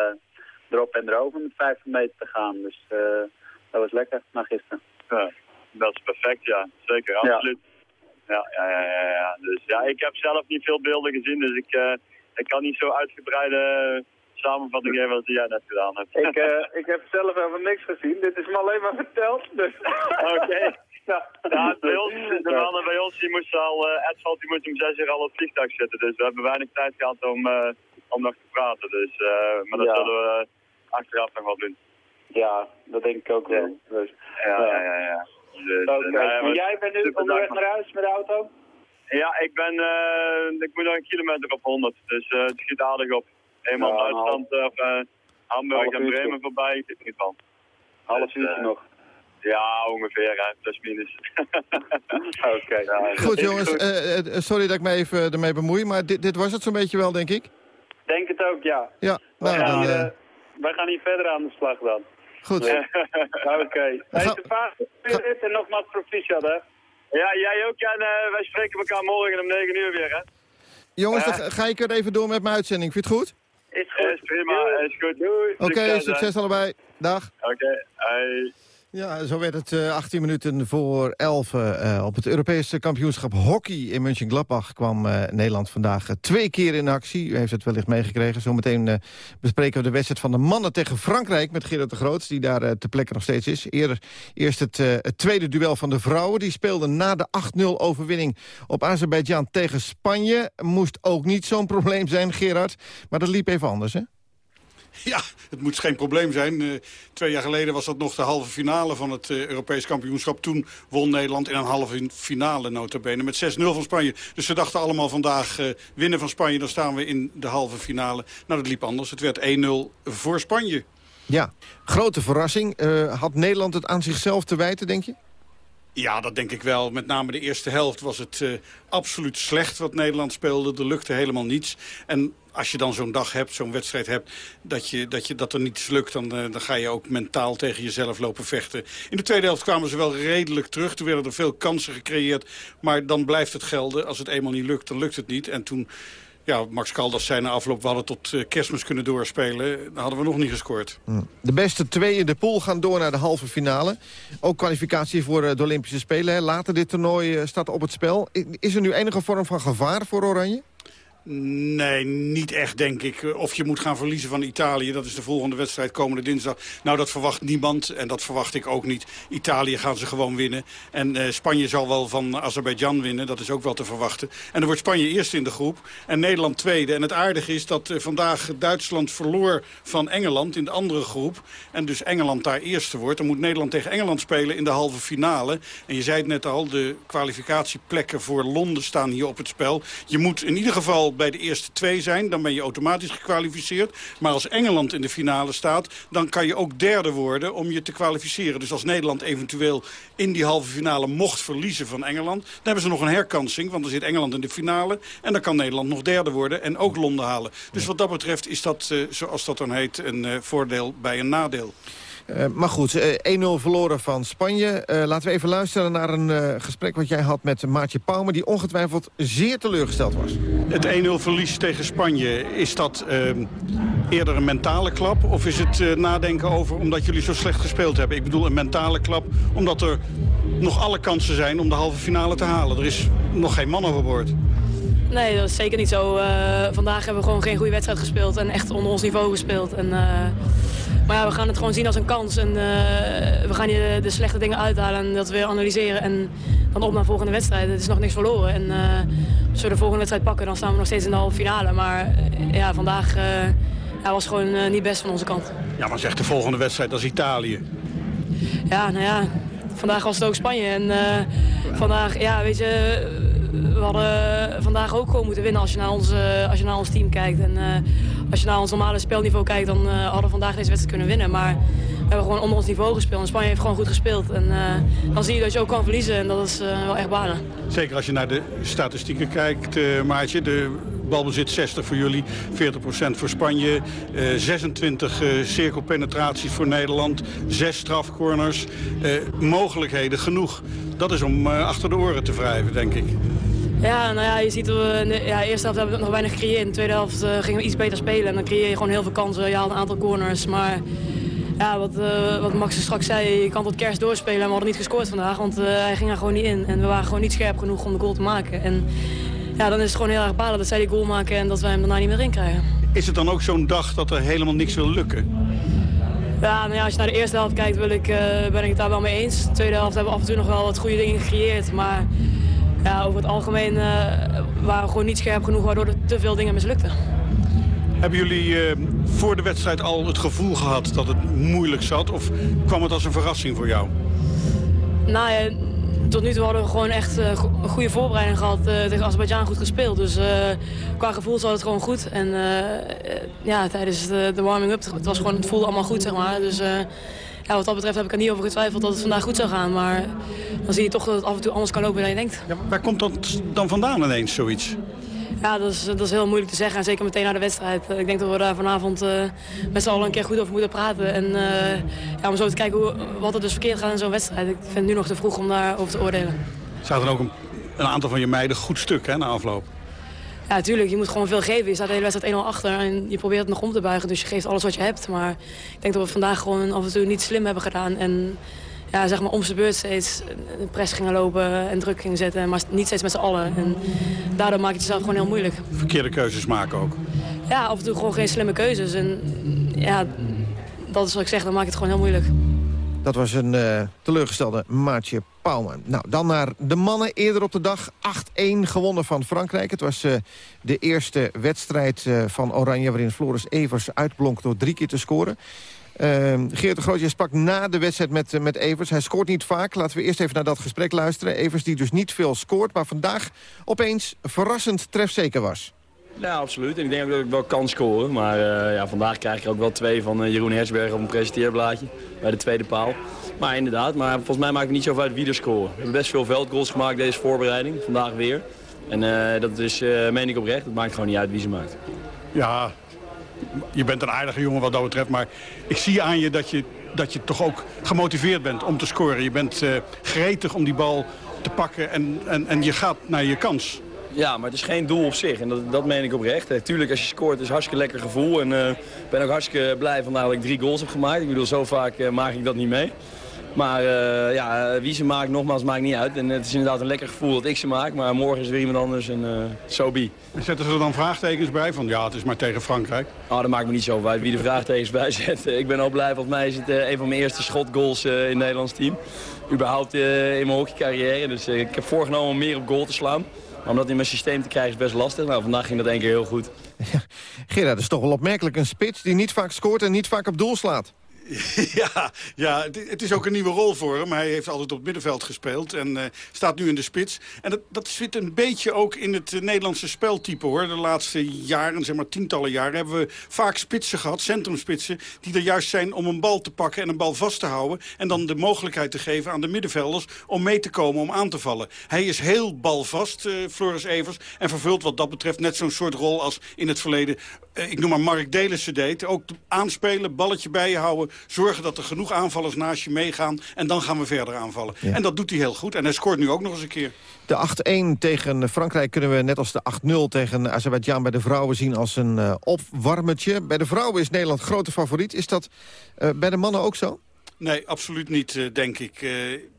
erop en erover met 50 meter te gaan. Dus dat was lekker na gisteren. Ja, dat is perfect, ja. Zeker, absoluut. Ja, ja, ja, ja, ja. Dus ja, ik heb zelf niet veel beelden gezien, dus ik, eh, ik kan niet zo uitgebreide samenvatting geven als die jij net gedaan hebt. Ik, eh, ik heb zelf helemaal niks gezien. Dit is me alleen maar verteld. Dus. Oké. Ja. Ja, bij ons, de mannen bij ons, die moesten al, uh, Edvald, die moest om zes uur al op het vliegtuig zitten. Dus we hebben weinig tijd gehad om, eh, om nog te praten. Dus, maar dat Ja. zullen we achteraf nog wel doen. Ja, dat denk ik ook wel. Dus, Ja, ja, ja. ja. Dus, nou en jij bent nu onderweg naar huis met de auto? Ja, ik ben, ik moet nog een kilometer op 100, dus het schiet aardig op. Eenmaal Ja, een Duitsland, of eh, Hamburg half en. Bremen voorbij, ik zit er niet van. Half Dus, uurtje eh, nog. Ja, ongeveer, hè, plus minus. Oké. Ja, Goed jongens, goed. eh, eh, sorry dat ik me even ermee bemoei, maar dit, dit was het zo'n beetje wel, denk ik. Denk het ook, ja. Ja, Wij, nou, gaan, dan, hier, eh, eh, wij gaan hier verder aan de slag dan. goed. Oké. Hey, Ga- de vraag is en nogmaals proficiat, hè? Ja, jij ook en eh, wij spreken elkaar morgen om 9 uur weer, hè? Jongens, Ja. dan ga- ga ik er even door met mijn uitzending. Vind je het goed? Is goed. Is prima, is goed. Doei. Oké, succes allebei. Dag. Oké, hey. Ja, zo werd het eh 18 minuten voor 11 eh, op het Europese kampioenschap hockey in Mönchengladbach kwam eh, Nederland vandaag eh, twee keer in actie. U heeft het wellicht meegekregen. Zometeen eh, bespreken we de wedstrijd van de mannen tegen Frankrijk met Gerard de Groot, die daar eh, ter plekke nog steeds is. Eerder eerst het, eh, het tweede duel van de vrouwen. Die speelden na de 8-0 overwinning op Azerbeidzjan tegen Spanje. Moest ook niet zo'n probleem zijn, Gerard. Maar dat liep even anders, hè? Ja, het moet geen probleem zijn. Eh, twee jaar geleden was dat nog de halve finale van het eh, Europees kampioenschap. Toen won Nederland in een halve finale notabene met 6-0 van Spanje. Dus ze dachten allemaal vandaag eh, winnen van Spanje, dan staan we in de halve finale. Nou, dat liep anders. Het werd 1-0 voor Spanje. Ja, grote verrassing. Had Nederland het aan zichzelf te wijten, denk je? Ja, dat denk ik wel. Met name de eerste helft was het eh, absoluut slecht wat Nederland speelde. Er lukte helemaal niets. En als je dan zo'n dag hebt, zo'n wedstrijd hebt... Dat, je, dat, je, dat er niets lukt, dan, eh, dan ga je ook mentaal tegen jezelf lopen vechten. In de tweede helft kwamen ze wel redelijk terug. Toen werden er veel kansen gecreëerd. Maar dan blijft het gelden. Als het eenmaal niet lukt, dan lukt het niet. En toen... Ja, Max Caldas zei na afloop, we hadden tot eh, kerstmis kunnen doorspelen. Dan hadden we nog niet gescoord. De beste twee in de pool gaan door naar de halve finale. Ook kwalificatie voor eh, de Olympische Spelen. Later dit toernooi eh, staat op het spel. Is er nu enige vorm van gevaar voor Oranje? Nee, niet echt, denk ik. Of je moet gaan verliezen van Italië. Dat is de volgende wedstrijd komende dinsdag. Nou, dat verwacht niemand. En dat verwacht ik ook niet. Italië gaan ze gewoon winnen. En eh, Spanje zal wel van Azerbeidzjan winnen. Dat is ook wel te verwachten. En dan wordt Spanje eerste in de groep. En Nederland tweede. En het aardige is dat eh, vandaag Duitsland verloor van Engeland in de andere groep. En dus Engeland daar eerste wordt. Dan moet Nederland tegen Engeland spelen in de halve finale. En je zei het net al, de kwalificatieplekken voor Londen staan hier op het spel. Je moet in ieder geval bij de eerste twee zijn... dan ben je automatisch gekwalificeerd. Maar als Engeland in de finale staat... dan kan je ook derde worden om je te kwalificeren. Dus als Nederland eventueel in die halve finale mocht verliezen van Engeland... dan hebben ze nog een herkansing, want dan zit Engeland in de finale... en dan kan Nederland nog derde worden en ook Londen halen. Dus wat dat betreft is dat, eh, zoals dat dan heet, een eh, voordeel bij een nadeel. Uh, maar goed, uh, 1-0 verloren van Spanje. Uh, laten we even luisteren naar een gesprek wat jij had met Maartje Pauwme... die ongetwijfeld zeer teleurgesteld was. Het 1-0 verlies tegen Spanje, is dat eerder een mentale klap? Of is het nadenken over omdat jullie zo slecht gespeeld hebben? Ik bedoel een mentale klap omdat er nog alle kansen zijn om de halve finale te halen. Er is nog geen man overboord. Nee, dat is zeker niet zo. vandaag hebben we gewoon geen goede wedstrijd gespeeld en echt onder ons niveau gespeeld. En, maar ja, we gaan het gewoon zien als een kans. En uh, we gaan hier de slechte dingen uithalen en dat weer analyseren. En dan op naar de volgende wedstrijd. Het is nog niks verloren. En als we de volgende wedstrijd pakken, dan staan we nog steeds in de halve finale. Maar ja, vandaag ja, was gewoon niet best van onze kant. Ja, maar zeg de volgende wedstrijd, als Italië. Ja, nou ja, vandaag was het ook Spanje. En vandaag, ja, weet je we hadden vandaag ook gewoon moeten winnen als je naar ons, als je naar ons team kijkt. En als je naar ons normale spelniveau kijkt, dan hadden we vandaag deze wedstrijd kunnen winnen. Maar we hebben gewoon onder ons niveau gespeeld. En Spanje heeft gewoon goed gespeeld. En dan zie je dat je ook kan verliezen. En dat is wel echt banen. Zeker als je naar de statistieken kijkt, Maatje. De balbezit 60 voor jullie, 40% voor Spanje. 26 cirkelpenetraties voor Nederland. 6 strafcorners. mogelijkheden genoeg. Dat is om achter de oren te wrijven, denk ik. Ja, nou ja, je ziet, we, ja, de eerste helft hebben we nog weinig gecreëerd. In de tweede helft uh, gingen we iets beter spelen. En dan creëer je gewoon heel veel kansen. Je haalt een aantal corners. Maar ja, wat, uh, wat Max straks zei, je kan tot kerst doorspelen. En we hadden niet gescoord vandaag, want uh, hij ging er gewoon niet in. En we waren gewoon niet scherp genoeg om de goal te maken. En ja, dan is het gewoon heel erg balen dat zij die goal maken en dat wij hem daarna niet meer in krijgen. Is het dan ook zo'n dag dat er helemaal niks wil lukken? Ja, nou ja, als je naar de eerste helft kijkt wil ik, ben ik het daar wel mee eens. De tweede helft hebben we af en toe nog wel wat goede dingen gecreëerd. Maar ja, over het algemeen uh, waren we gewoon niet scherp genoeg... waardoor er te veel dingen mislukten. Hebben jullie uh, voor de wedstrijd al het gevoel gehad dat het moeilijk zat? Of kwam het als een verrassing voor jou? Nou ja, tot nu toe hadden we gewoon echt uh, een goede voorbereiding gehad. tegen Azerbeidzjan goed gespeeld. Dus qua gevoel zat het gewoon goed. En ja, tijdens de, de warming-up, het, was gewoon, het voelde allemaal goed, zeg maar. Dus ja, wat dat betreft heb ik er niet over getwijfeld dat het vandaag goed zou gaan. Maar dan zie je toch dat het af en toe anders kan lopen dan je denkt. Ja, waar komt dat dan vandaan ineens, zoiets? Ja, dat is, dat is heel moeilijk te zeggen. En zeker meteen na de wedstrijd. Ik denk dat we daar vanavond uh, met z'n allen een keer goed over moeten praten. En uh, ja, om zo te kijken hoe, wat er dus verkeerd gaat in zo'n wedstrijd. Ik vind het nu nog te vroeg om daarover te oordelen. Zaten ook een, een aantal van je meiden goed stuk hè, na afloop? Ja, natuurlijk. Je moet gewoon veel geven. Je staat de hele wedstrijd 1-0 achter en je probeert het nog om te buigen. Dus je geeft alles wat je hebt. Maar ik denk dat we vandaag gewoon af en toe niet slim hebben gedaan. En ja, zeg maar om zijn beurt steeds de press gingen lopen en druk gingen zetten. Maar niet steeds met z'n allen. En daardoor maak je het jezelf gewoon heel moeilijk. Verkeerde keuzes maken ook? Ja, af en toe gewoon geen slimme keuzes. En ja, dat is wat ik zeg. Dan maak je het gewoon heel moeilijk. Dat was een uh, teleurgestelde Maartje Nou, dan naar de mannen. Eerder op de dag 8-1 gewonnen van Frankrijk. Het was uh, de eerste wedstrijd uh, van Oranje... waarin Floris Evers uitblonk door drie keer te scoren. Geert de Groot, je sprak na de wedstrijd met, met Evers. Hij scoort niet vaak. Laten we eerst even naar dat gesprek luisteren. Evers die dus niet veel scoort, maar vandaag opeens verrassend trefzeker was. Ja, absoluut. En ik denk dat ik wel kan scoren. Maar uh, ja, vandaag krijg ik ook wel twee van uh, Jeroen Hersberg op een presenteerblaadje. Bij de tweede paal. Maar inderdaad, maar volgens mij maakt het niet zo uit wie er scoren. We hebben best veel veldgoals gemaakt deze voorbereiding. Vandaag weer. En uh, dat is, meen ik oprecht, het maakt gewoon niet uit wie ze maakt. Ja, je bent een aardige jongen wat dat betreft. Maar ik zie aan je dat je, dat je toch ook gemotiveerd bent om te scoren. Je bent gretig om die bal te pakken en, en, en je gaat naar je kans. Ja, maar het is geen doel op zich. En dat, dat meen ik oprecht. Tuurlijk, als je scoort, is het hartstikke lekker gevoel. En uh, ik ben ook hartstikke blij van dat ik drie goals heb gemaakt. Ik bedoel, zo vaak uh, maak ik dat niet mee. Maar uh, ja, wie ze maakt, nogmaals, maakt niet uit. En het is inderdaad een lekker gevoel dat ik ze maak. Maar morgen is er weer iemand anders en uh, so be. Zetten ze er dan vraagtekens bij? Van ja, het is maar tegen Frankrijk. Oh, dat maakt me niet zo uit wie de vraagtekens bij zet. ik ben al blij, volgens mij is het een van mijn eerste schotgoals in het Nederlands team. Überhaupt in mijn hockeycarrière. Dus ik heb voorgenomen om meer op goal te slaan. Maar om dat in mijn systeem te krijgen is best lastig. Nou, vandaag ging dat één keer heel goed. Ja, Gerard, is toch wel opmerkelijk. Een spits die niet vaak scoort en niet vaak op doel slaat. Ja, ja het, is ook een nieuwe rol voor hem. Hij heeft altijd op het middenveld gespeeld en eh, staat nu in de spits. En dat, dat zit een beetje ook in het eh, Nederlandse speltype, hoor. De laatste jaren, zeg maar tientallen jaren, hebben we vaak spitsen gehad, centrumspitsen... die er juist zijn om een bal te pakken en een bal vast te houden... en dan de mogelijkheid te geven aan de middenvelders om mee te komen, om aan te vallen. Hij is heel balvast, uh, Floris Evers, en vervult wat dat betreft net zo'n soort rol als in het verleden... ik noem maar Mark Delissen deed. Ook aanspelen, balletje bij je houden, zorgen dat er genoeg aanvallers naast je meegaan... en dan gaan we verder aanvallen. En dat doet hij heel goed. En hij scoort nu ook nog eens een keer. De 8-1 tegen Frankrijk kunnen we net als de 8-0 tegen Azerbeidzjan bij de vrouwen zien als een uh, opwarmetje. Bij de vrouwen is Nederland grote favoriet. Is dat uh, bij de mannen ook zo? Nee, absoluut niet, uh, denk ik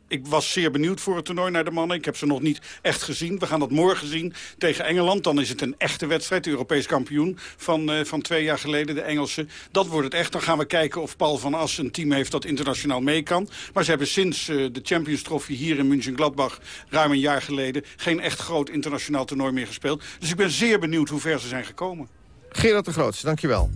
ik was zeer benieuwd voor het toernooi naar de mannen. Ik heb ze nog niet echt gezien. We gaan dat morgen zien tegen Engeland. Dan is het een echte wedstrijd. De Europees kampioen van, uh, van twee jaar geleden, de Engelsen. Dat wordt het echt. Dan gaan we kijken of Paul van As een team heeft dat internationaal mee kan. Maar ze hebben sinds uh, de Champions Trophy hier in München-Gladbach... ruim een jaar geleden geen echt groot internationaal toernooi meer gespeeld. Dus ik ben zeer benieuwd hoe ver ze zijn gekomen. Gerard de Grootste, dankjewel.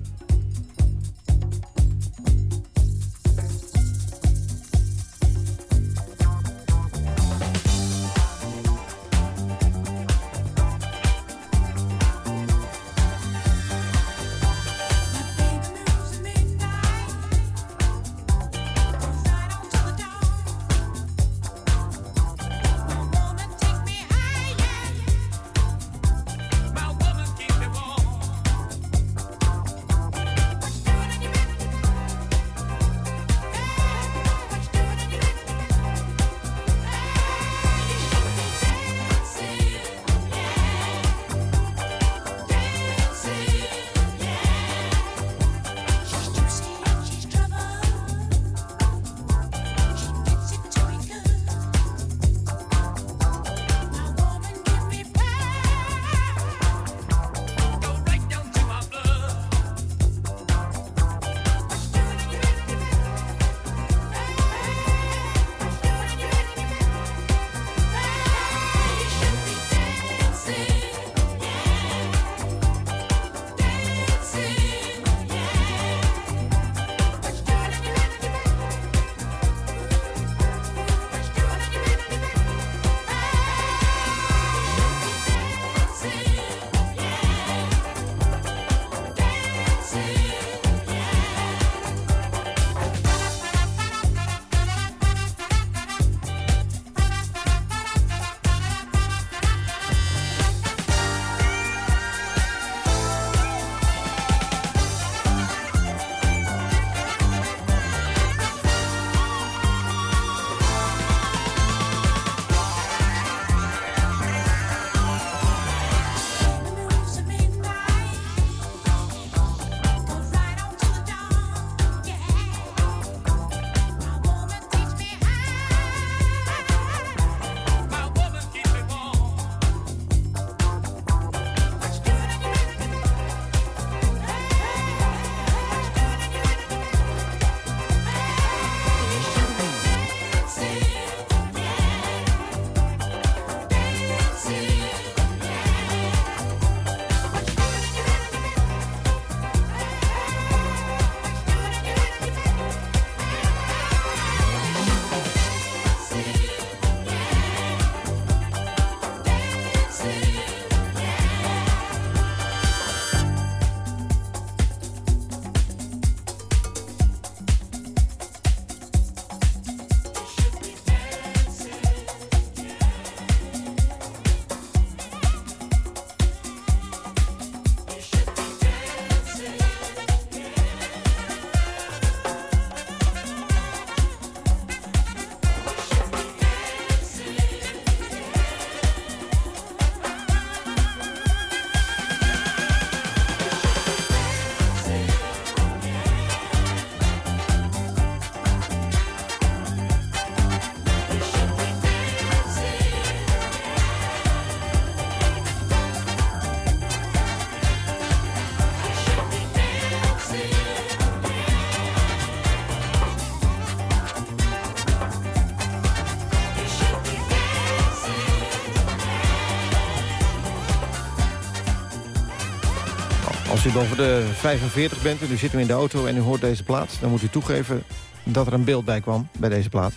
U boven de 45 bent en u zit nu in de auto en u hoort deze plaat... dan moet u toegeven dat er een beeld bij kwam bij deze plaat.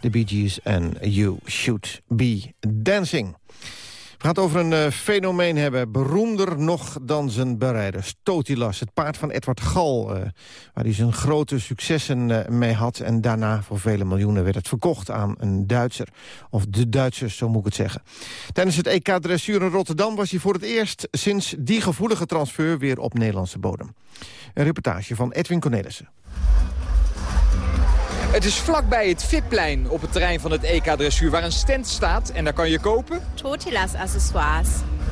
De Bee Gees en You Should Be Dancing. Het over een uh, fenomeen hebben, beroemder nog dan zijn bereiders. Totilas, het paard van Edward Gal, uh, waar hij zijn grote successen uh, mee had. En daarna voor vele miljoenen werd het verkocht aan een Duitser. Of de Duitsers, zo moet ik het zeggen. Tijdens het EK Dressuur in Rotterdam was hij voor het eerst... sinds die gevoelige transfer weer op Nederlandse bodem. Een reportage van Edwin Cornelissen. Het is vlakbij het VIP-plein op het terrein van het EK Dressuur... waar een stand staat en daar kan je kopen... Totilas accessoires.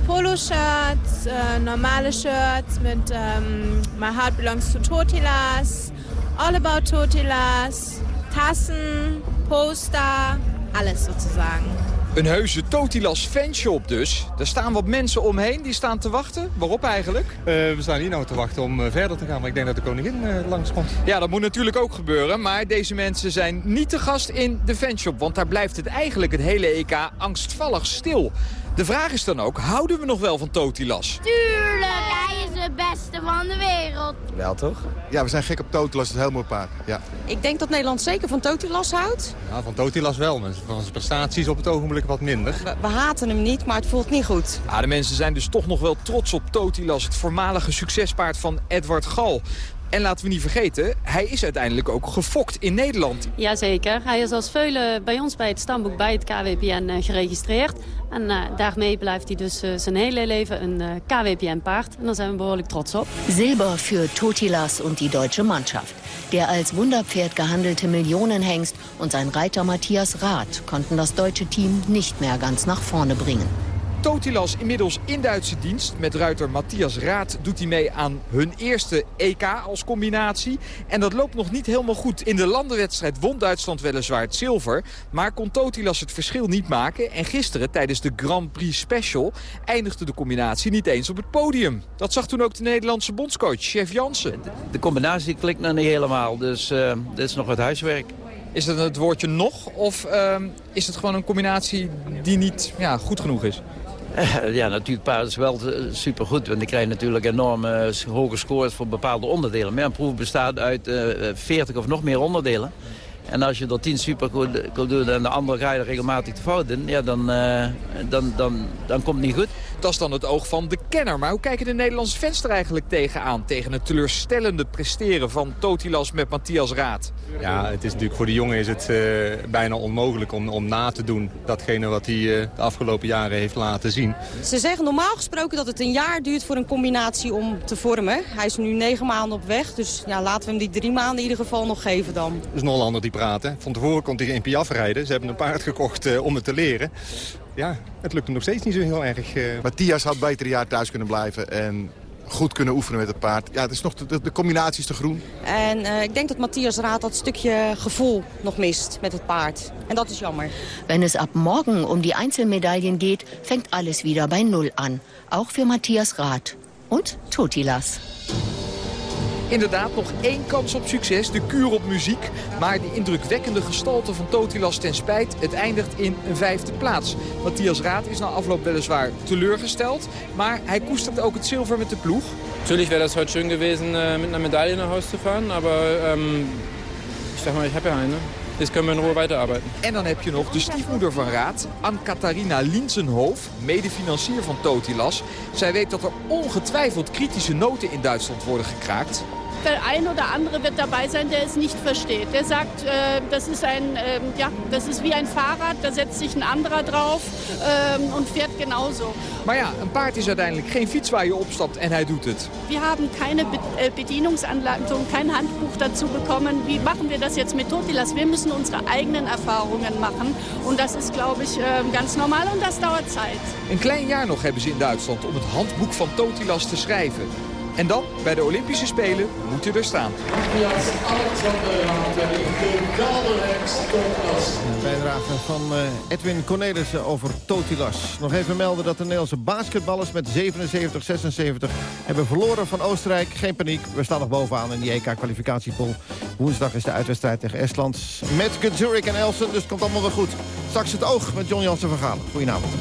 Polo-shirts, uh, normale shirts met um, My Heart Belongs to Totilas... All About Totilas, tassen, poster, alles sozusagen. Een heuse Totilas fanshop dus. Er staan wat mensen omheen die staan te wachten. Waarop eigenlijk? Uh, we staan hier nou te wachten om uh, verder te gaan, maar ik denk dat de koningin uh, langskomt. Ja, dat moet natuurlijk ook gebeuren. Maar deze mensen zijn niet te gast in de fanshop. Want daar blijft het eigenlijk het hele EK angstvallig stil. De vraag is dan ook, houden we nog wel van Totilas? Tuurlijk, hij is de beste van de wereld. Wel toch? Ja, we zijn gek op Totilas, het is een heel mooi paard. Ja. Ik denk dat Nederland zeker van Totilas houdt. Ja, van Totilas wel, maar van zijn prestaties op het ogenblik wat minder. We, we, haten hem niet, maar het voelt niet goed. Ja, de mensen zijn dus toch nog wel trots op Totilas, het voormalige succespaard van Edward Gal. En laten we niet vergeten, hij is uiteindelijk ook gefokt in Nederland. Jazeker. Hij is als veulen bij ons bij het stamboek bij het KWPN uh, geregistreerd. En uh, daarmee blijft hij dus uh, zijn hele leven een uh, KWPN-paard. En daar zijn we behoorlijk trots op. Silber für Totilas und die deutsche Mannschaft. Der als Wunderpferd gehandelte Millionenhengst und sein Reiter Matthias Rath konnten das deutsche Team nicht mehr ganz nach vorne bringen. Totilas inmiddels in Duitse dienst. Met ruiter Matthias Raad doet hij mee aan hun eerste EK als combinatie. En dat loopt nog niet helemaal goed. In de landenwedstrijd won Duitsland weliswaar het zilver. Maar kon Totilas het verschil niet maken. En gisteren tijdens de Grand Prix Special eindigde de combinatie niet eens op het podium. Dat zag toen ook de Nederlandse bondscoach, chef Jansen. De, de combinatie klikt nog niet helemaal, dus uh, dit is nog wat huiswerk. Is dat het woordje nog of uh, is het gewoon een combinatie die niet ja, goed genoeg is? Ja, natuurlijk, is wel supergoed. Want die krijgen natuurlijk enorm uh, hoge scores voor bepaalde onderdelen. Een proef bestaat uit uh, 40 of nog meer onderdelen. En als je er 10 supergoed doet en de andere ga je er regelmatig te fout in... Ja, dan, uh, dan, dan, dan komt het niet goed. Dat is dan het oog van de kenner. Maar hoe kijken de Nederlandse fans er eigenlijk tegenaan? Tegen het teleurstellende presteren van Totilas met Matthias Raad? Ja, het is natuurlijk voor de jongen is het uh, bijna onmogelijk om, om na te doen... datgene wat hij uh, de afgelopen jaren heeft laten zien. Ze zeggen normaal gesproken dat het een jaar duurt voor een combinatie om te vormen. Hij is nu negen maanden op weg, dus ja, laten we hem die drie maanden in ieder geval nog geven dan. Dat is nog een ander die praten. Van tevoren kon hij in Piaf rijden. Ze hebben een paard gekocht uh, om het te leren. Ja, het lukt hem nog steeds niet zo heel erg. Uh... Matthias had beter een jaar thuis kunnen blijven en goed kunnen oefenen met het paard. Ja, het is nog de, de combinatie is te groen. En uh, ik denk dat Matthias Raad dat stukje gevoel nog mist met het paard. En dat is jammer. Wenn es ab morgen um die Einzelmedaillen geht, fängt alles wieder bei Null an. Auch für Matthias Raad. Und Totilas. Inderdaad, nog één kans op succes, de kuur op muziek. Maar die indrukwekkende gestalte van Totilas ten spijt, het eindigt in een vijfde plaats. Matthias Raad is na afloop weliswaar teleurgesteld, maar hij koestert ook het zilver met de ploeg. Natuurlijk wäre das heute schön gewesen, mit einer Medaille nach Hause zu fahren, aber ähm, ich sag mal, ich habe ja eine. Dus kunnen we in Ruhe weiterarbeiten. En dan heb je nog de stiefmoeder van Raad, Anne-Catharina Linsenhoofd, medefinancier van Totilas. Zij weet dat er ongetwijfeld kritische noten in Duitsland worden gekraakt. Der ein oder andere wird dabei sein, der es nicht versteht. Der sagt, äh, das, ist ein, äh, ja, das ist wie ein Fahrrad, da setzt sich ein anderer drauf äh, und fährt genauso. Maar ja, een paard is uiteindelijk geen fiets waar je opstapt en hij doet het. Wir haben keine Be äh, Bedienungsanleitung, kein Handbuch dazu bekommen. Wie machen wir das jetzt mit Totilas? Wir müssen unsere eigenen Erfahrungen machen. Und das ist, glaube ich, äh, ganz normal und das dauert Zeit. Een klein jaar nog hebben ze in Duitsland om het handboek van Totilas te schrijven. En dan, bij de Olympische Spelen, moet je er staan. Een bijdrage van uh, Edwin Cornelissen over Totilas. Nog even melden dat de Nederlandse basketballers met 77-76 hebben verloren van Oostenrijk. Geen paniek, we staan nog bovenaan in die EK-kwalificatiepool. Woensdag is de uitwedstrijd tegen Estland met Gutzurik en Elsen, dus het komt allemaal wel goed. Straks het oog met John Jansen van Galen. Goedenavond.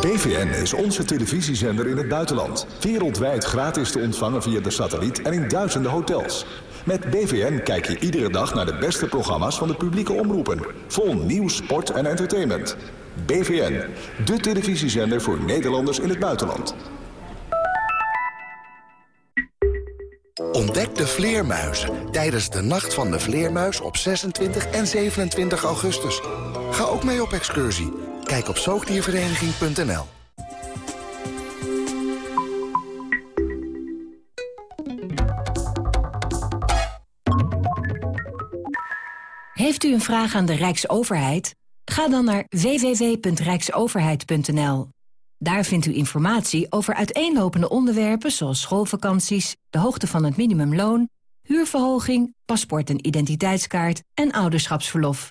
BVN is onze televisiezender in het buitenland. Wereldwijd gratis te ontvangen via de satelliet en in duizenden hotels. Met BVN kijk je iedere dag naar de beste programma's van de publieke omroepen. Vol nieuws, sport en entertainment. BVN, de televisiezender voor Nederlanders in het buitenland. Ontdek de vleermuizen tijdens de Nacht van de Vleermuis op 26 en 27 augustus. Ga ook mee op excursie. Kijk op zoogdiervereniging.nl. Heeft u een vraag aan de Rijksoverheid? Ga dan naar www.rijksoverheid.nl. Daar vindt u informatie over uiteenlopende onderwerpen zoals schoolvakanties, de hoogte van het minimumloon, huurverhoging, paspoort en identiteitskaart en ouderschapsverlof.